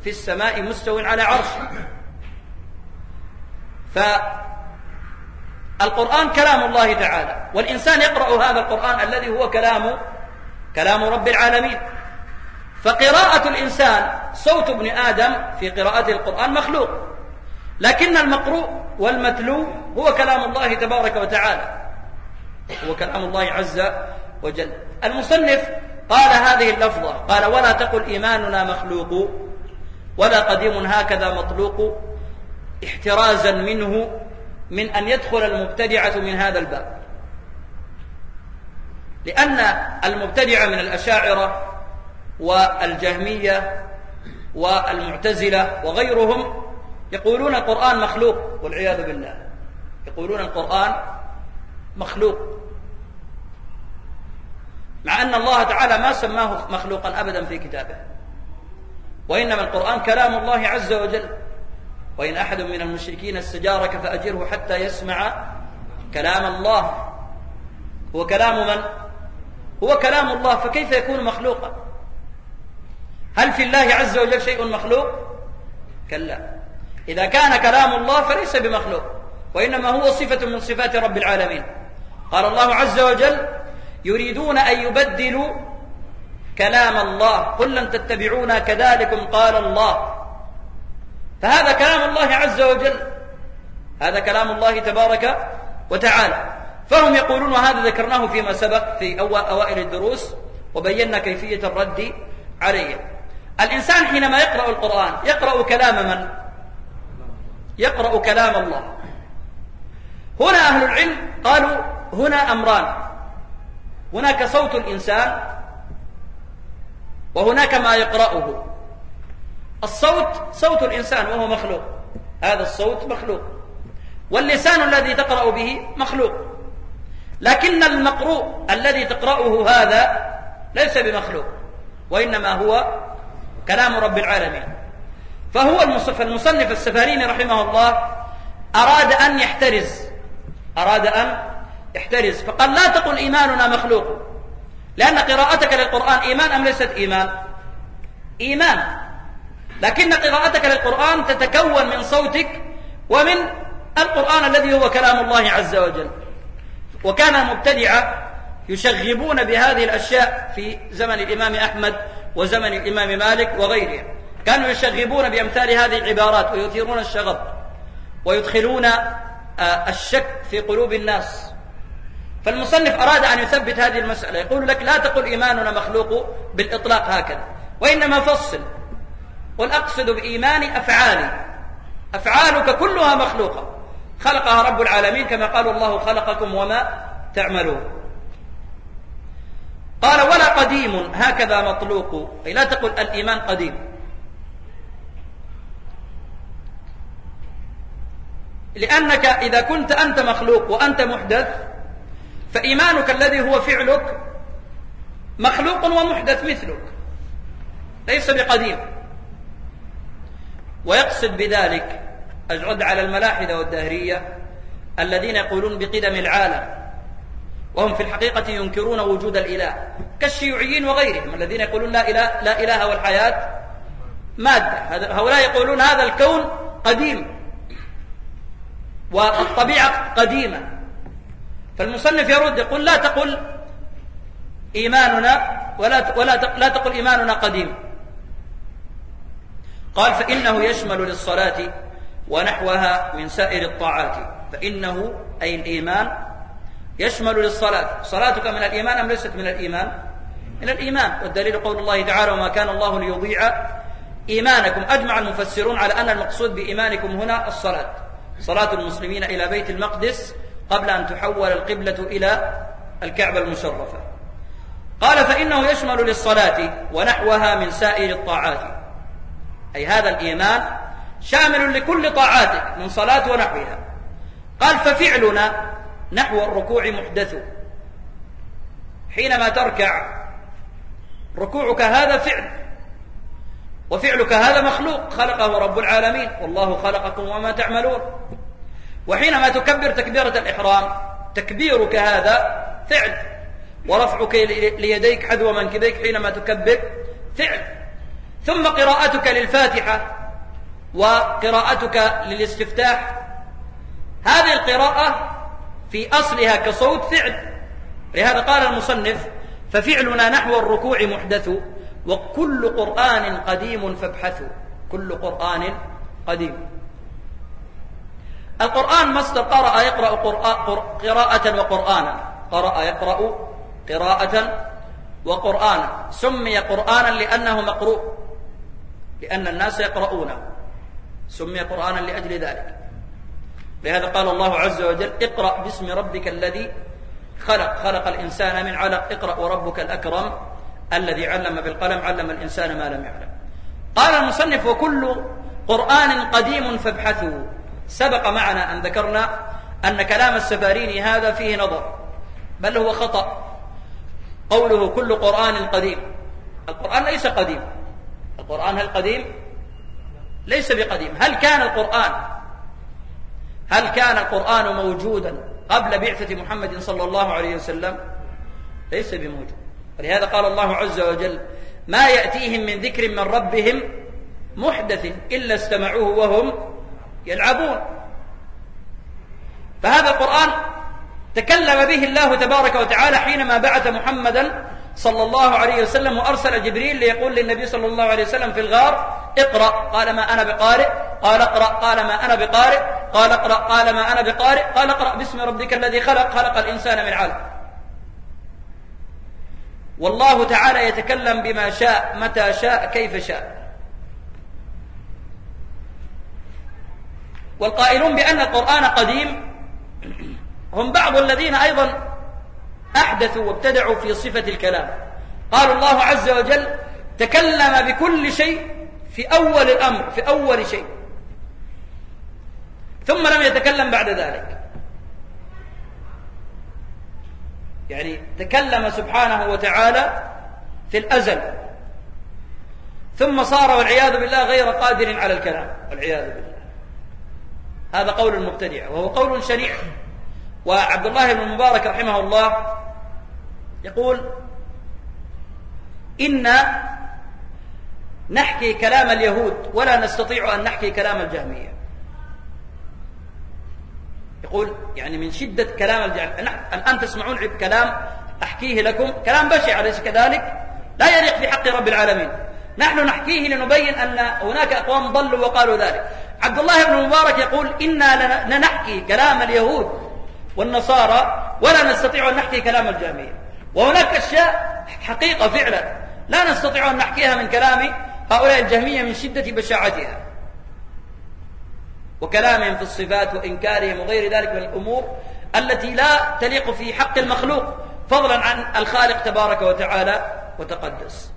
في السماء مستو على عرشه فالقرآن كلام الله تعالى والإنسان يقرأ هذا القرآن الذي هو كلام كلام رب العالمين. فقراءة الإنسان صوت ابن آدم في قراءته القرآن مخلوق. لكن المقروء والمتلو هو كلام الله تبارك وتعالى. هو كلام الله عز وجل. المصنف قال هذه اللفظة قال ولا تقل إيماننا مخلوق ولا قديم هكذا مطلوق احترازا منه من أن يدخل المبتدعة من هذا الباب. لأن المبتدعة من الأشاعرة والجهمية والمعتزلة وغيرهم يقولون القرآن مخلوق والعياذ بالله. يقولون القرآن مخلوق. مع أن الله تعالى ما سماه مخلوقا أبدا في كتابه. وإنما القرآن كلام الله عز وجل. وإن أحد من المشركين استجارك فأجره حتى يسمع كلام الله هو كلام من؟ هو كلام الله فكيف يكون مخلوقا؟ هل في الله عز وجل شيء مخلوق؟ كلا إذا كان كلام الله فليس بمخلوق وإنما هو صفة من صفات رب العالمين قال الله عز وجل يريدون أن يبدلوا كلام الله قل لن تتبعونا كذلكم قال الله فهذا كلام الله عز وجل. هذا كلام الله تبارك وتعالى. فهم يقولون وهذا ذكرناه فيما سبق في أوائل الدروس وبينا كيفية الرد عليه الإنسان حينما يقرأ القرآن يقرأ كلام من؟ يقرأ كلام الله. هنا أهل العلم قالوا هنا أمران. هناك صوت الإنسان وهناك ما يقرأه. الصوت صوت الإنسان وهو مخلوق. هذا الصوت مخلوق. واللسان الذي تقرأ به مخلوق. لكن المقروء الذي تقرأه هذا ليس بمخلوق وإنما هو كلام رب العالمين. فهو المصنف السفاريني رحمه الله أراد أن يحترز أراد أن يحترز. فقال لا تقل إيماننا مخلوق لأن قراءتك للقرآن إيمان أم ليست إيمان؟ إيمان. لكن قراءتك للقرآن تتكون من صوتك ومن القرآن الذي هو كلام الله عز وجل. وكان المبتدعة يشغبون بهذه الأشياء في زمن الإمام أحمد وزمن الإمام مالك وغيرهم. كانوا يشغبون بأمثال هذه العبارات ويثيرون الشغب ويدخلون آه، الشك في قلوب الناس. فالمصنف أراد أن يثبت هذه المسألة. يقول لك لا تقل إيماننا مخلوق بالإطلاق هكذا وإنما فصل. قل أقصد بإيمان أفعالي. أفعالك كلها مخلوقة. خلقها رب العالمين كما قال الله خلقكم وما تعملون. قال ولا قديم هكذا مطلوق. أي لا تقل الإيمان قديم. لأنك إذا كنت أنت مخلوق وأنت محدث فإيمانك الذي هو فعلك مخلوق ومحدث مثلك. ليس بقديم. ويقصد بذلك أجعد على الملاحدة والدهرية الذين يقولون بقدم العالم وهم في الحقيقة ينكرون وجود الإله. كالشيوعيين وغيرهم الذين يقولون لا إله, لا إله والحياة مادة. هؤلاء يقولون هذا الكون قديم والطبيعة قديمة. فالمصنف يرد يقول لا تقل إيماننا ولا ولا لا تقل إيماننا قديم. قال فإنه يشمل للصلاة ونحوها من سائر الطاعات فإنه أي الإيمان يشمل للصلاة. صلاتك من الإيمان أم ليست من الإيمان؟ من الإيمان. والدليل قول الله تعالى وما كان الله ليضيع إيمانكم. أجمع المفسرون على أن المقصود بإيمانكم هنا الصلاة. صلاة المسلمين إلى بيت المقدس قبل أن تحول القبلة إلى الكعبة المشرفة. قال فإنه يشمل للصلاة ونحوها من سائر الطاعات. أي هذا الإيمان شامل لكل طاعاتك من صلاة ونحوها. قال ففعلنا نحو الركوع محدث. حينما تركع ركوعك هذا فعل وفعلك هذا مخلوق خلقه رب العالمين والله خلقكم وما تعملون. وحينما تكبر تكبيرة الإحرام تكبيرك هذا فعل ورفعك ليديك حذو منكبيك حينما تكبر فعل. ثم قراءتك للفاتحة وقراءتك للاستفتاح. هذه القراءة في أصلها كصوت فعل. لهذا قال المصنف ففعلنا نحو الركوع محدث وكل قرآن قديم فابحثوا كل قرآن قديم. القرآن مصدر قرأ يقرأ قراءة وقرآنا. قرأ يقرأ قراءة وقرآنا. سمي قرآنا لأنه مقروء. لأن الناس يقرؤونه سمي قرآنا لأجل ذلك. لهذا قال الله عز وجل اقرأ باسم ربك الذي خلق. خلق الإنسان من علق. اقرأ وربك الأكرم الذي علم بالقلم علم الإنسان ما لم يعلم. قال المصنف وكل قرآن قديم فابحثوا. سبق معنا أن ذكرنا أن كلام السفاريني هذا فيه نظر بل هو خطأ. قوله كل قرآن قديم. القرآن ليس قديم. القرآن هل قديم؟ ليس بقديم. هل كان القرآن هل كان القرآن موجودا قبل بعثة محمد صلى الله عليه وسلم؟ ليس بموجود. ولهذا قال الله عز وجل ما يأتيهم من ذكر من ربهم محدث إلا استمعوه وهم يلعبون. فهذا القرآن تكلم به الله تبارك وتعالى حينما بعث محمدا صلى الله عليه وسلم وأرسل جبريل ليقول للنبي صلى الله عليه وسلم في الغار اقرأ قال ما أنا بقارئ قال اقرأ قال ما أنا بقارئ قال اقرأ قال ما أنا بقارئ قال اقرأ باسم ربك الذي خلق خلق الإنسان من علق والله تعالى يتكلم بما شاء متى شاء كيف شاء. والقائلون بأن القرآن قديم هم بعض الذين أيضا أحدثوا وابتدعوا في صفة الكلام. قال الله عز وجل تكلم بكل شيء في أول الأمر في أول شيء. ثم لم يتكلم بعد ذلك. يعني تكلم سبحانه وتعالى في الأزل. ثم صار والعياذ بالله غير قادر على الكلام. والعياذ بالله. هذا قول المبتدع وهو قول شنيع. وعبد الله بن المبارك رحمه الله يقول إنا نحكي كلام اليهود ولا نستطيع أن نحكي كلام الجهمية. يقول يعني من شدة كلام الجهل الآن تسمعون كلام أحكيه لكم كلام بشع أليس كذلك؟ لا يليق في حق رب العالمين. نحن نحكيه لنبين أن هناك أقوام ضلوا وقالوا ذلك. عبد الله بن المبارك يقول إنا لنحكي كلام اليهود والنصارى ولا نستطيع أن نحكي كلام الجامية وهناك أشياء حقيقة فعلا. لا نستطيع أن نحكيها من كلام هؤلاء الجهمية من شدة بشاعتها. وكلامهم في الصفات وإنكارهم وغير ذلك من الأمور التي لا تليق في حق المخلوق فضلا عن الخالق تبارك وتعالى وتقدس.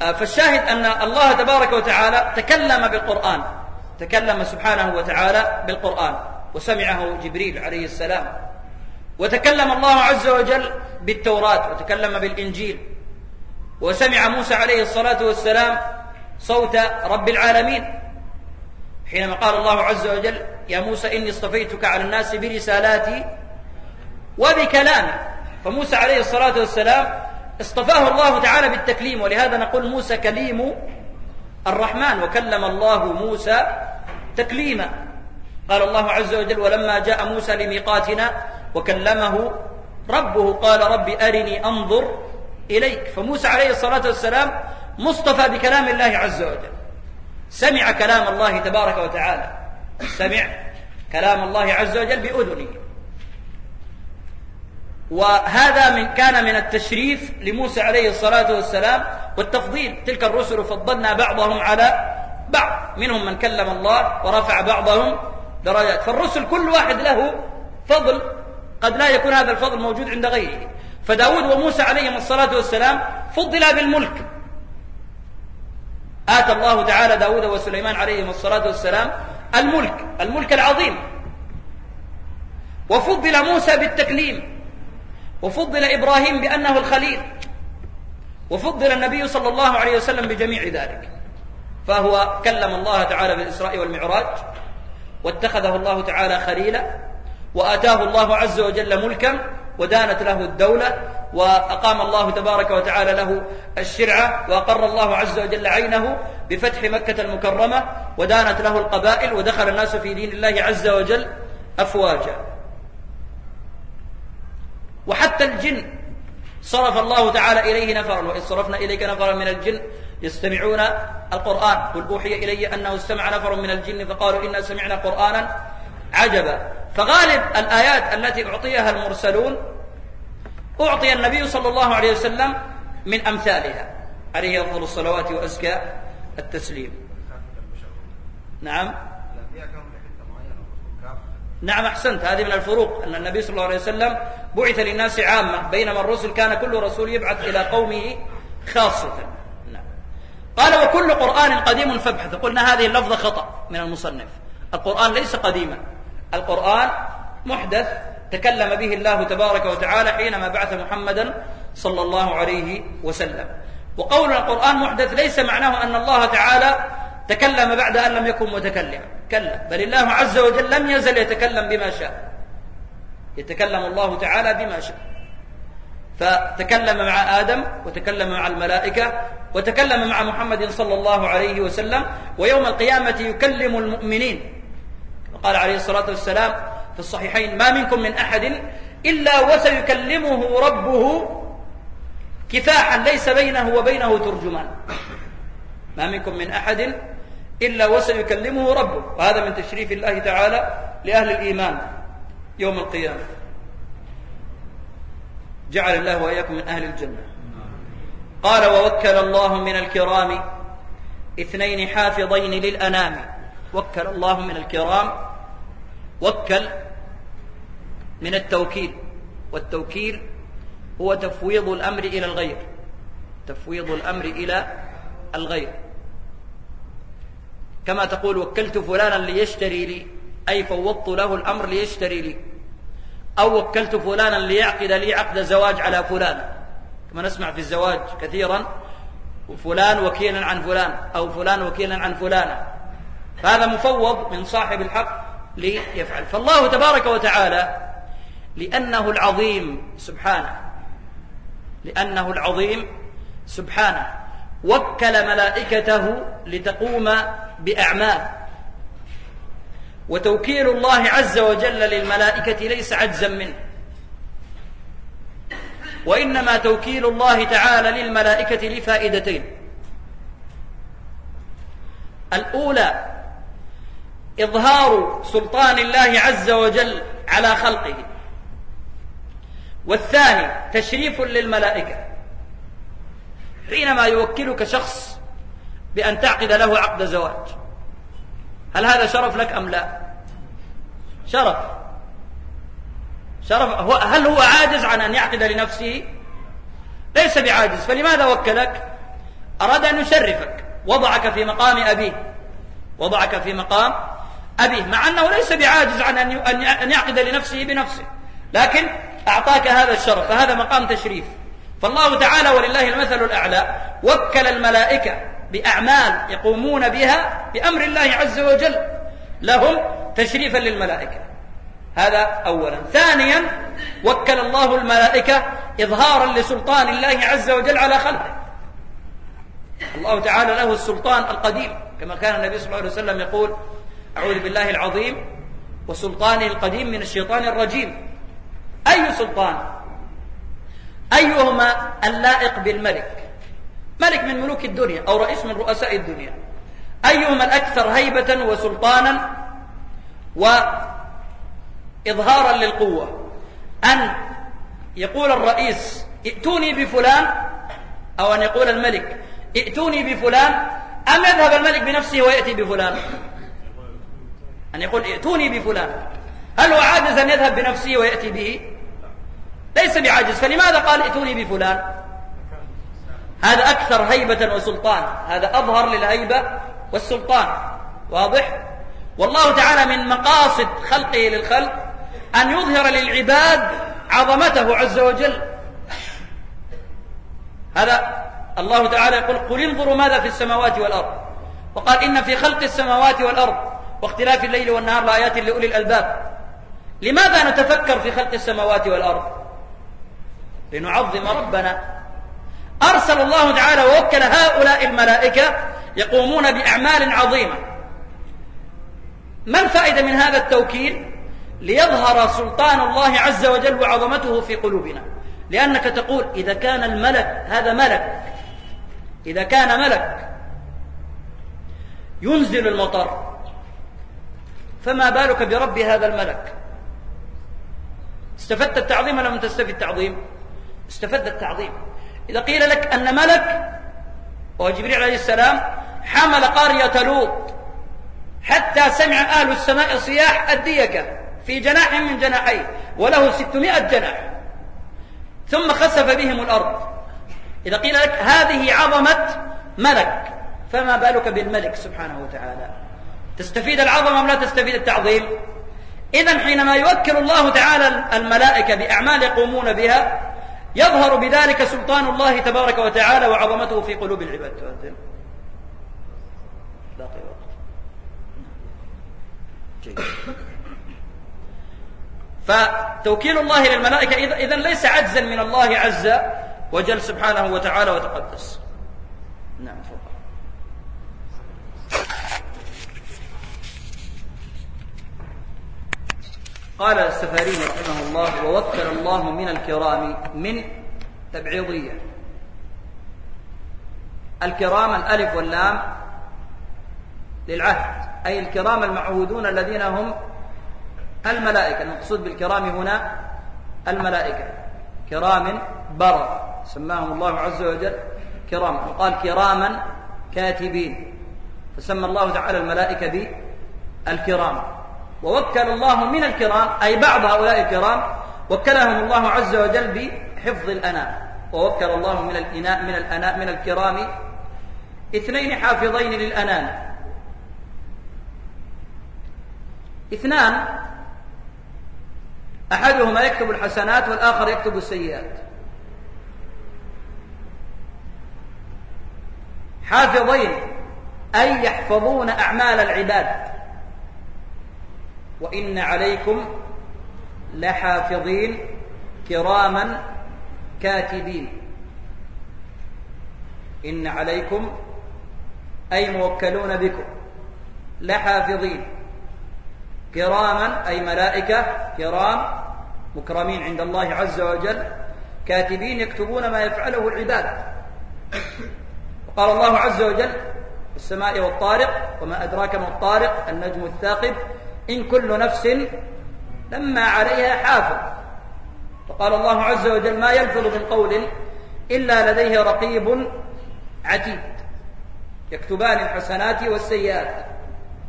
فالشاهد أن الله تبارك وتعالى تكلم بالقرآن تكلم سبحانه وتعالى بالقرآن. وسمعه جبريل عليه السلام. وتكلم الله عز وجل بالتوراة وتكلم بالإنجيل. وسمع موسى عليه الصلاة والسلام صوت رب العالمين. حينما قال الله عز وجل يا موسى إني اصطفيتك على الناس برسالاتي وبكلامي. فموسى عليه الصلاة والسلام اصطفاه الله تعالى بالتكليم. ولهذا نقول موسى كليم الرحمن وكلم الله موسى تكليما. قال الله عز وجل ولما جاء موسى لميقاتنا وكلمه ربه قال رب أرني أنظر إليك. فموسى عليه الصلاة والسلام مصطفى بكلام الله عز وجل. سمع كلام الله تبارك وتعالى. سمع كلام الله عز وجل بأذنه. وهذا من كان من التشريف لموسى عليه الصلاة والسلام والتفضيل. تلك الرسل فضلنا بعضهم على بعض. منهم من كلم الله ورفع بعضهم درجات. فالرسل كل واحد له فضل. قد لا يكون هذا الفضل موجود عند غيره. فداود وموسى عليهم الصلاة والسلام فضلا بالملك. آتى الله تعالى داود وسليمان عليهم الصلاة والسلام الملك الملك العظيم. وفضل موسى بالتكليم. وفضل إبراهيم بأنه الخليل. وفضل النبي صلى الله عليه وسلم بجميع ذلك. فهو كلم الله تعالى بالإسراء والمعراج. واتخذه الله تعالى خليلا وآتاه الله عز وجل ملكا ودانت له الدولة وأقام الله تبارك وتعالى له الشرعة وأقر الله عز وجل عينه بفتح مكة المكرمة ودانت له القبائل ودخل الناس في دين الله عز وجل أفواجا. وحتى الجن صرف الله تعالى إليه نفرا وإذ صرفنا إليك نفرا من الجن يستمعون القرآن. قل أوحي إلي أنه استمع نفر من الجن فقالوا إنا سمعنا قرآنا عجبا. فغالب الآيات التي أعطيها المرسلون أعطي النبي صلى الله عليه وسلم من أمثالها. عليه أفضل الصلوات وأزكى التسليم. نعم. نعم أحسنت. هذه من الفروق أن النبي صلى الله عليه وسلم بعث للناس عامة بينما الرسل كان كل رسول يبعث إلى قومه خاصة. قال وكل قرآن قديم فابحث. قلنا هذه اللفظة خطأ من المصنف. القرآن ليس قديما. القرآن محدث تكلم به الله تبارك وتعالى حينما بعث محمدا صلى الله عليه وسلم. وقول القرآن محدث ليس معناه أن الله تعالى تكلم بعد أن لم يكن متكلما. كلا. بل الله عز وجل لم يزل يتكلم بما شاء. يتكلم الله تعالى بما شاء. فتكلم مع آدم وتكلم مع الملائكة وتكلم مع محمد صلى الله عليه وسلم ويوم القيامة يكلم المؤمنين. قال عليه الصلاة والسلام في الصحيحين ما منكم من أحد إلا وسيكلمه ربه كفاحا ليس بينه وبينه ترجمان. ما منكم من أحد إلا وسيكلمه ربه. وهذا من تشريف الله تعالى لأهل الإيمان يوم القيامة. جعل الله وإياكم من أهل الجنة. قال ووكل الله من الكرام اثنين حافظين للأنام. وكل الله من الكرام. وكل من التوكيل. والتوكيل هو تفويض الأمر إلى الغير. تفويض الأمر إلى الغير. كما تقول وكلت فلانا ليشتري لي. أي فوضت له الأمر ليشتري لي. أو وكلت فلانا ليعقد لي عقد زواج على فلان. كما نسمع في الزواج كثيرا فلان وكيلا عن فلان أو فلان وكيلا عن فلانة. فهذا مفوض من صاحب الحق ليفعل. فالله تبارك وتعالى لأنه العظيم سبحانه لأنه العظيم سبحانه. وكل ملائكته لتقوم بأعمال وتوكيل الله عز وجل للملائكة ليس عجزا منه. وإنما توكيل الله تعالى للملائكة لفائدتين. الأولى إظهار سلطان الله عز وجل على خلقه. والثاني تشريف للملائكة. حينما يوكلك شخص بأن تعقد له عقد زواج هل هذا شرف لك أم لا؟ شرف. شرف هو هل هو عاجز عن أن يعقد لنفسه؟ ليس بعاجز. فلماذا وكلك؟ أراد أن يشرفك. وضعك في مقام أبيه. وضعك في مقام أبيه. مع أنه ليس بعاجز عن أن يعقد لنفسه بنفسه. لكن أعطاك هذا الشرف. فهذا مقام تشريف. فالله تعالى ولله المثل الأعلى. وكل الملائكة بأعمال يقومون بها بأمر الله عز وجل. لهم تشريفا للملائكة. هذا أولا. ثانيا وكل الله الملائكة إظهارا لسلطان الله عز وجل على خلقه. الله تعالى له السلطان القديم كما كان النبي صلى الله عليه وسلم يقول أعوذ بالله العظيم وسلطانه القديم من الشيطان الرجيم. أي سلطان؟ أيهما اللائق بالملك؟ ملك من ملوك الدنيا أو رئيس من رؤساء الدنيا. أيهما الأكثر هيبة وسلطانا وإظهارا للقوة؟ أن يقول الرئيس ائتوني بفلان أو أن يقول الملك ائتوني بفلان أم يذهب الملك بنفسه ويأتي بفلان؟ أن يقول ائتوني بفلان هل هو عاجز أن يذهب بنفسه ويأتي به؟ ليس بعاجز فلماذا قال ائتوني بفلان هذا أكثر هيبة وسلطان هذا أظهر للهيبة والسلطان. واضح؟ والله تعالى من مقاصد خلقه للخلق أن يظهر للعباد عظمته عز وجل. هذا الله تعالى يقول قل انظروا ماذا في السماوات والأرض. وقال إن في خلق السماوات والأرض واختلاف الليل والنهار لآيات لأولي الألباب. لماذا نتفكر في خلق السماوات والأرض؟ لنعظم ربنا. أرسل الله تعالى ووكل هؤلاء الملائكة يقومون بأعمال عظيمة. ما الفائدة من هذا التوكيل؟ ليظهر سلطان الله عز وجل وعظمته في قلوبنا. لأنك تقول إذا كان الملك هذا ملك. إذا كان ملك ينزل المطر. فما بالك برب هذا الملك؟ استفدت التعظيم لم تستفد التعظيم؟ استفدت التعظيم. إذا قيل لك أن ملك وهو جبريل عليه السلام حمل قرية لوط. حتى سمع أهل السماء صياح الديكة في جناح من جناحيه وله ستمائة جناح. ثم خسف بهم الأرض. إذا قيل لك هذه عظمة ملك فما بالك بالملك سبحانه وتعالى؟ تستفيد العظمة أم لا تستفيد التعظيم؟ إذا حينما يوكل الله تعالى الملائكة بأعمال يقومون بها يظهر بذلك سلطان الله تبارك وتعالى وعظمته في قلوب العباد. باقي وقت. جيد. فتوكيل الله للملائكة إذا ليس عجزا من الله عز وجل سبحانه وتعالى وتقدس. نعم فضل. قال السفاري رحمه الله ووكل الله من الكرام من تبعيضية. الكرام الألف واللام للعهد. أي الكرام المعهودون الذين هم الملائكة. المقصود بالكرام هنا الملائكة. كرام برر سماهم الله عز وجل كرام وقال كراما كاتبين. فسمى الله تعالى الملائكة بالكرام. ووكل الله من الكرام أي بعض هؤلاء الكرام وكلهم الله عز وجل بحفظ الأناء ووكل الله من الإناء من الأناء من الكرام اثنين حافظين للأنام. اثنان أحدهما يكتب الحسنات والآخر يكتب السيئات. حافظين أي يحفظون أعمال العباد. وإن عليكم لحافظين كراما كاتبين. إن عليكم أي موكلون بكم لحافظين. كراما أي ملائكة كرام مكرمين عند الله عز وجل كاتبين يكتبون ما يفعله العباد. وقال الله عز وجل السماء والطارق وما أدراك ما الطارق؟ النجم الثاقب. إن كل نفس لما عليها حافظ. وقال الله عز وجل ما يلفظ من قول إلا لديه رقيب عتيد. يكتبان الحسنات والسيئات.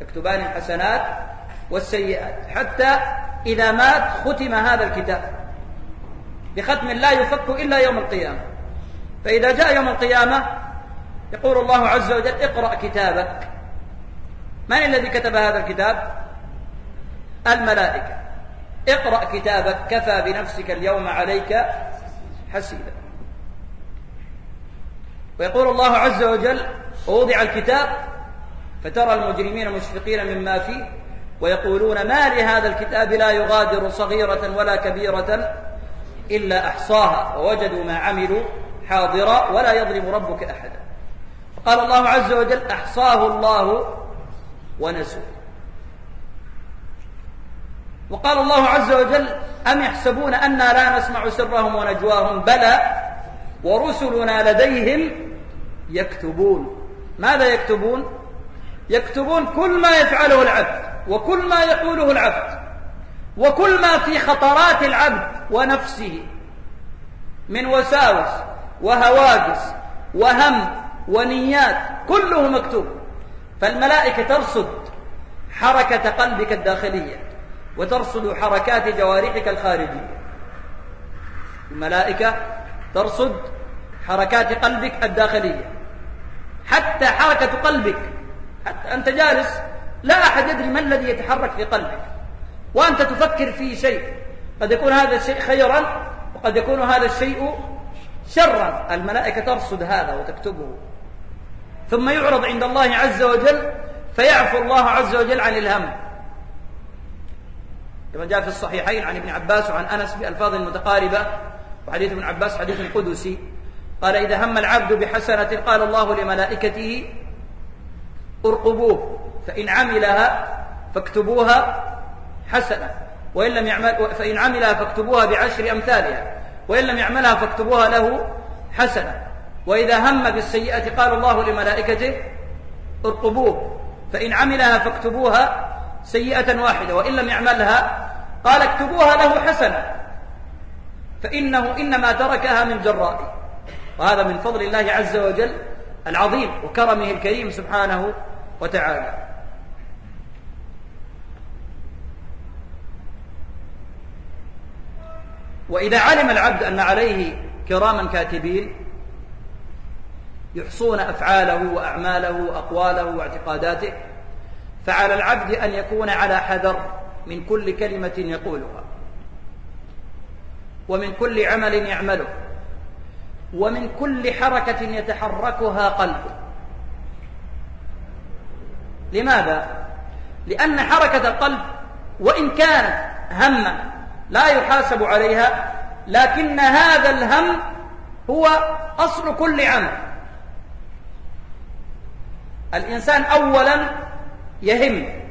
يكتبان الحسنات والسيئات. حتى إذا مات ختم هذا الكتاب بختم لا يفك إلا يوم القيامة. فإذا جاء يوم القيامة يقول الله عز وجل اقرأ كتابك. من الذي كتب هذا الكتاب؟ الملائكة. اقرأ كتابك كفى بنفسك اليوم عليك حسيبا. ويقول الله عز وجل ووضع الكتاب فترى المجرمين مشفقين مما فيه. ويقولون ما لهذا الكتاب لا يغادر صغيرة ولا كبيرة إلا أحصاها ووجدوا ما عملوا حاضرا ولا يظلم ربك أحدا. قال الله عز وجل أحصاه الله ونسوه. وقال الله عز وجل أم يحسبون أنا لا نسمع سرهم ونجواهم؟ بلى ورسلنا لديهم يكتبون. ماذا يكتبون؟ يكتبون كل ما يفعله العبد. وكل ما يقوله العبد وكل ما في خطرات العبد ونفسه من وساوس وهواجس وهم ونيات كله مكتوب. فالملائكة ترصد حركة قلبك الداخلية وترصد حركات جوارحك الخارجية. الملائكة ترصد حركات قلبك الداخلية. حتى حركة قلبك حتى أنت جالس لا أحد يدري ما الذي يتحرك في قلبك. وأنت تفكر في شيء. قد يكون هذا الشيء خيرا وقد يكون هذا الشيء شرا. الملائكة ترصد هذا وتكتبه. ثم يعرض عند الله عز وجل فيعفو الله عز وجل عن الهم. كما جاء في الصحيحين عن ابن عباس وعن أنس بألفاظ متقاربة وحديث ابن عباس حديث قدسي. قال إذا هم العبد بحسنة قال الله لملائكته أرقبوه. فإن عملها فاكتبوها حسنة وإن لم يعمل فإن عملها فاكتبوها بعشر أمثالها وإن لم يعملها فاكتبوها له حسنة. وإذا هم بالسيئة قال الله لملائكته ارقبوه فإن عملها فاكتبوها سيئة واحدة وإن لم يعملها قال اكتبوها له حسنة. فإنه إنما تركها من جراء. وهذا من فضل الله عز وجل العظيم وكرمه الكريم سبحانه وتعالى. وإذا علم العبد أن عليه كراما كاتبين يحصون أفعاله وأعماله وأقواله واعتقاداته فعلى العبد أن يكون على حذر من كل كلمة يقولها ومن كل عمل يعمله ومن كل حركة يتحركها قلبه لماذا؟ لأن حركة القلب وإن كانت هما لا يحاسب عليها لكن هذا الهم هو أصل كل عمل. الإنسان أولا يهم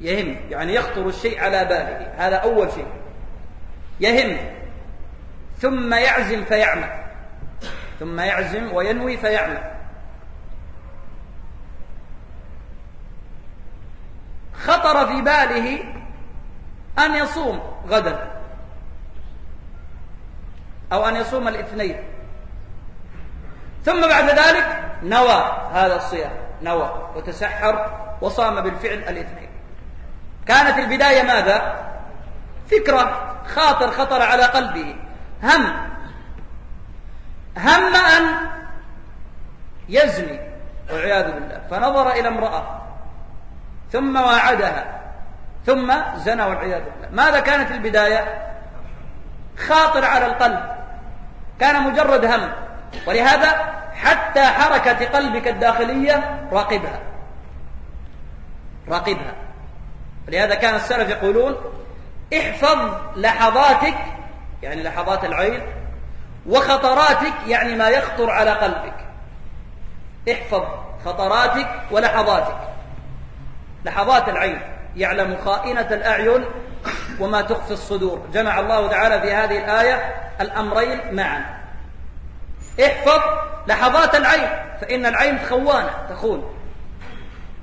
يهم يعني يخطر الشيء على باله هذا أول شيء. يهم ثم يعزم فيعمل ثم يعزم وينوي فيعمل. خطر في باله أن يصوم غدا. أو أن يصوم الاثنين. ثم بعد ذلك نوى هذا الصيام. نوى وتسحر وصام بالفعل الاثنين. كانت البداية ماذا؟ فكرة خاطر خطر على قلبه. هم. هم أن يزني والعياذ بالله. فنظر إلى امرأة. ثم واعدها. ثم زنى والعياذ بالله. ماذا كانت البداية؟ خاطر على القلب. كان مجرد هم. ولهذا حتى حركة قلبك الداخلية راقبها. راقبها. ولهذا كان السلف يقولون احفظ لحظاتك يعني لحظات العين وخطراتك يعني ما يخطر على قلبك. احفظ خطراتك ولحظاتك. لحظات العين. يعلم خائنة الأعين وما تخفي الصدور. جمع الله تعالى في هذه الآية الأمرين معا. احفظ لحظات العين فإن العين خوانة تخون.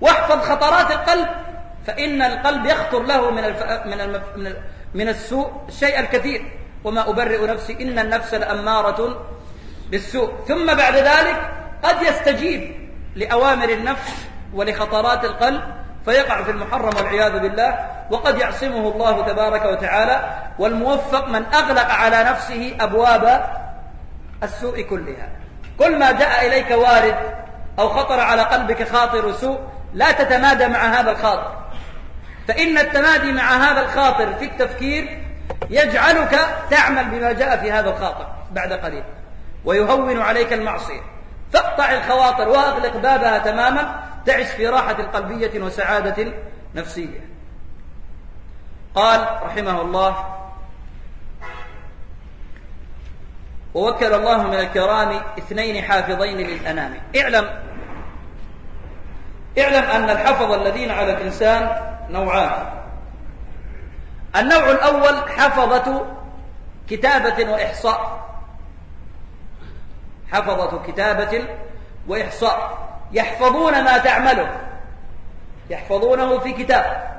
واحفظ خطرات القلب فإن القلب يخطر له من الف... من الم... من, من السوء الشيء الكثير. وما أبرئ نفسي إن النفس لأمارة بالسوء. ثم بعد ذلك قد يستجيب لأوامر النفس ولخطرات القلب فيقع في المحرم والعياذ بالله وقد يعصمه الله تبارك وتعالى والموفق من أغلق على نفسه أبواب السوء كلها. كل ما جاء إليك وارد أو خطر على قلبك خاطر سوء لا تتمادى مع هذا الخاطر. فإن التمادي مع هذا الخاطر في التفكير يجعلك تعمل بما جاء في هذا الخاطر بعد قليل ويهون عليك المعصية. فاقطع الخواطر واغلق بابها تماما تعش في راحة قلبية وسعادة نفسية. قال رحمه الله ووكل الله من الكرام اثنين حافظين للأنام. اعلم اعلم أن الحفظ الذين على الإنسان نوعان. النوع الأول حفظة كتابة وإحصاء. حفظة كتابة وإحصاء. يحفظون ما تعمله. يحفظونه في كتاب.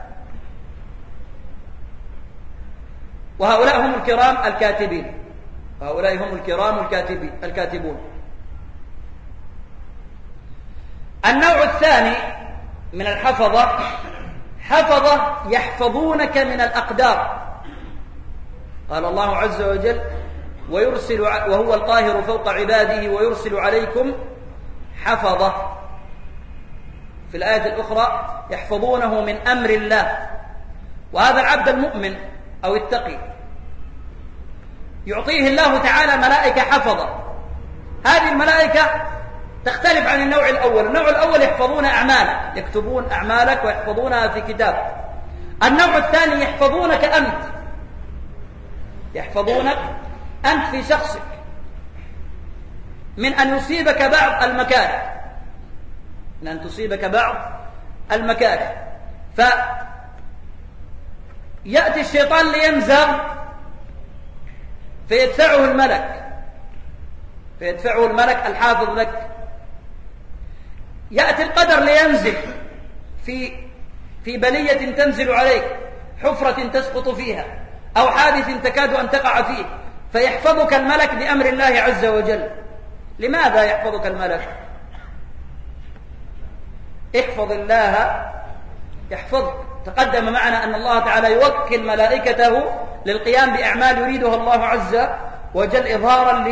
وهؤلاء هم الكرام الكاتبين. هؤلاء هم الكرام الكاتبين الكاتبون. النوع الثاني من الحفظة حفظة يحفظونك من الأقدار. قال الله عز وجل ويرسل وهو القاهر فوق عباده ويرسل عليكم حفظة. في الآية الأخرى يحفظونه من أمر الله. وهذا العبد المؤمن أو التقي. يعطيه الله تعالى ملائكة حفظة. هذه الملائكة تختلف عن النوع الأول. النوع الأول يحفظون أعمالك. يكتبون أعمالك ويحفظونها في كتاب. النوع الثاني يحفظونك أنت. يحفظونك أنت في شخصك من أن يصيبك بعض المكاره من أن تصيبك بعض المكاره. فيأتي الشيطان لينزغ فيدفعه الملك فيدفعه الملك الحافظ لك. يأتي القدر لينزل في في بلية تنزل عليك حفرة تسقط فيها أو حادث تكاد أن تقع فيه. فيحفظك الملك بأمر الله عز وجل. لماذا يحفظك الملك؟ احفظ الله يحفظك. تقدم معنا أن الله تعالى يوكل ملائكته للقيام بأعمال يريدها الله عز وجل إظهارا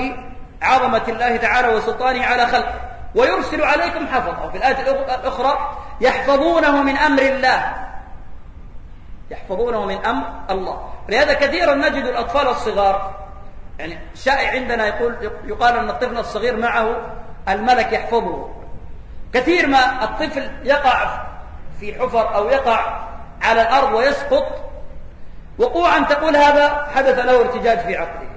لعظمة الله تعالى وسلطانه على خلقه. ويرسل عليكم حفظه. وفي الآية الأخرى يحفظونه من أمر الله. يحفظونه من أمر الله. لهذا كثيرا نجد الأطفال الصغار يعني شائع عندنا يقول يقال أن الطفل الصغير معه الملك يحفظه كثير ما الطفل يقع في حفر أو يقع على الأرض ويسقط وقوعا تقول هذا حدث له ارتجاج في عقله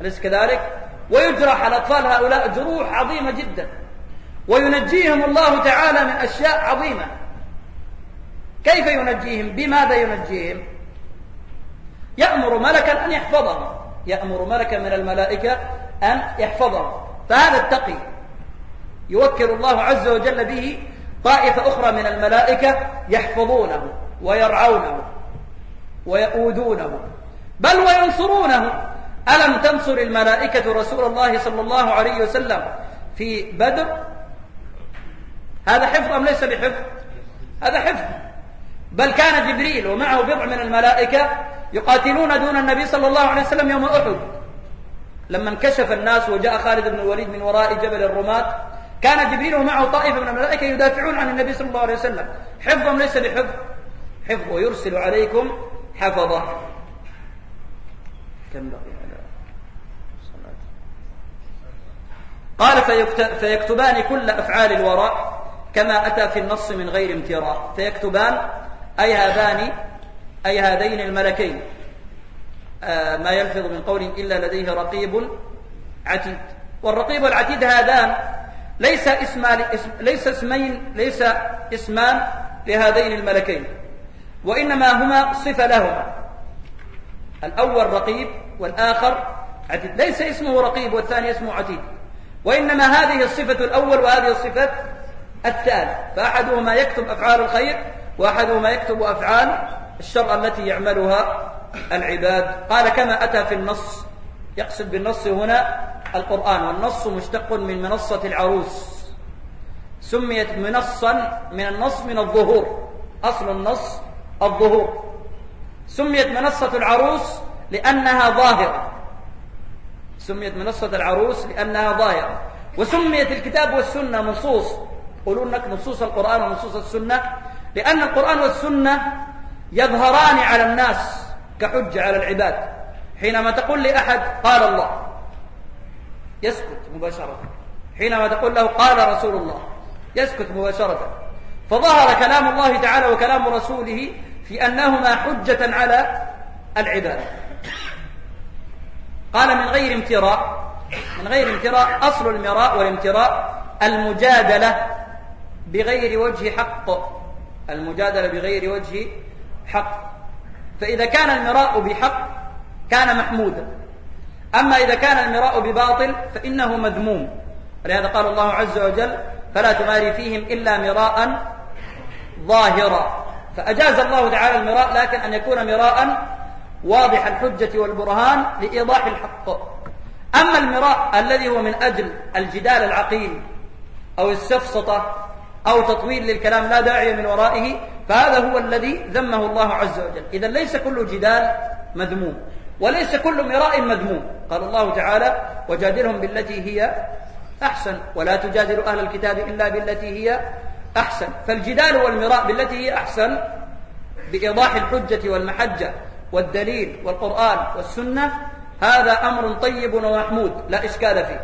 أليس كذلك؟ ويجرح الأطفال هؤلاء جروح عظيمة جدا وينجيهم الله تعالى من أشياء عظيمة كيف ينجيهم؟ بماذا ينجيهم؟ يأمر ملكا أن يحفظهم يأمر ملكا من الملائكة أن يحفظهم فهذا التقي يوكل الله عز وجل به طائفة أخرى من الملائكة يحفظونه ويرعونه ويؤودونه. بل وينصرونه. ألم تنصر الملائكة رسول الله صلى الله عليه وسلم في بدر؟ هذا حفظ أم ليس بحفظ؟ هذا حفظ. بل كان جبريل ومعه بضع من الملائكة يقاتلون دون النبي صلى الله عليه وسلم يوم أحد. لما انكشف الناس وجاء خالد بن الوليد من وراء جبل الرماة كان جبريل ومعه طائفة من الملائكة يدافعون عن النبي صلى الله عليه وسلم. حفظهم ليس بحفظ. حفظ ويرسل عليكم حفظة. كم بقي على قال فيكتبان كل أفعال الوراء كما أتى في النص من غير امتراء. فيكتبان أي هذان أي هذين الملكين. آه، ما يلفظ من قول إلا لديه رقيب عتيد. والرقيب والعتيد هذان ليس اسم ليس اسمين ليس اسمان لهذين الملكين وإنما هما صفة لهما. الأول رقيب والآخر عتيد. ليس اسمه رقيب والثاني اسمه عتيد. وإنما هذه الصفة الأول وهذه الصفة الثاني فأحدهما يكتب أفعال الخير وأحدهما يكتب أفعال الشر التي يعملها العباد. قال كما أتى في النص يقصد بالنص هنا القرآن. والنص مشتق من منصة العروس. سميت منصا من النص من الظهور. أصل النص الظهور. سميت منصة العروس لأنها ظاهرة. سميت منصة العروس لأنها ظاهرة. وسميت الكتاب والسنة نصوص. يقولون لك نصوص القرآن ونصوص السنة. لأن القرآن والسنة يظهران على الناس كحجة على العباد. حينما تقول لأحد قال الله. يسكت مباشرة. حينما تقول له قال رسول الله. يسكت مباشرة. فظهر كلام الله تعالى وكلام رسوله في أنهما حجة على العباد. قال من غير امتراء. من غير امتراء. أصل المراء والامتراء المجادلة بغير وجه حق. المجادلة بغير وجه حق. فإذا كان المراء بحق كان محمودا. أما إذا كان المراء بباطل فإنه مذموم. ولهذا قال الله عز وجل فلا تماري فيهم إلا مراء ظاهرا. فأجاز الله تعالى المراء لكن أن يكون مراء واضح الحجة والبرهان لإيضاح الحق. أما المراء الذي هو من أجل الجدال العقيم أو السفسطة أو تطويل للكلام لا داعي من ورائه فهذا هو الذي ذمه الله عز وجل. إذا ليس كل جدال مذموم وليس كل مراء مذموم. قال الله تعالى وجادلهم بالتي هي أحسن ولا تجادلوا أهل الكتاب إلا بالتي هي أحسن. فالجدال والمراء بالتي هي أحسن بإيضاح الحجة والمحجة والدليل والقرآن والسنة هذا أمر طيب ومحمود لا إشكال فيه.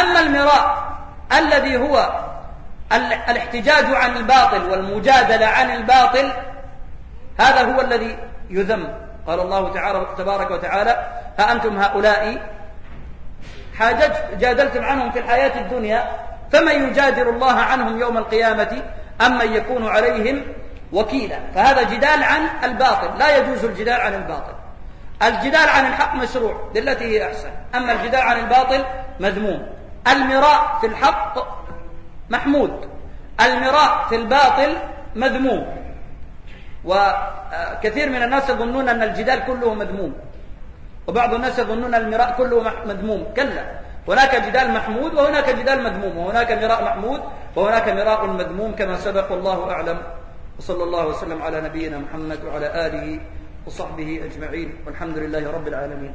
أما المراء الذي هو الاحتجاج عن الباطل والمجادلة عن الباطل هذا هو الذي يذم. قال الله تعالى تبارك وتعالى ها أنتم هؤلاء حاجت جادلتم عنهم في الحياة الدنيا فمن يجادل الله عنهم يوم القيامة أم من يكون عليهم وكيلا؟ فهذا جدال عن الباطل لا يجوز الجدال عن الباطل. الجدال عن الحق مشروع بالتي هي أحسن. أما الجدال عن الباطل مذموم. المراء في الحق محمود. المراء في الباطل مذموم. وكثير من الناس يظنون أن الجدال كله مذموم. وبعض الناس يظنون المراء كله مذموم. كلا. هناك جدال محمود وهناك جدال مذموم. وهناك مراء محمود وهناك مراء مذموم كما سبق والله أعلم. وصلى الله وسلم على نبينا محمد وعلى آله وصحبه أجمعين. والحمد لله رب العالمين.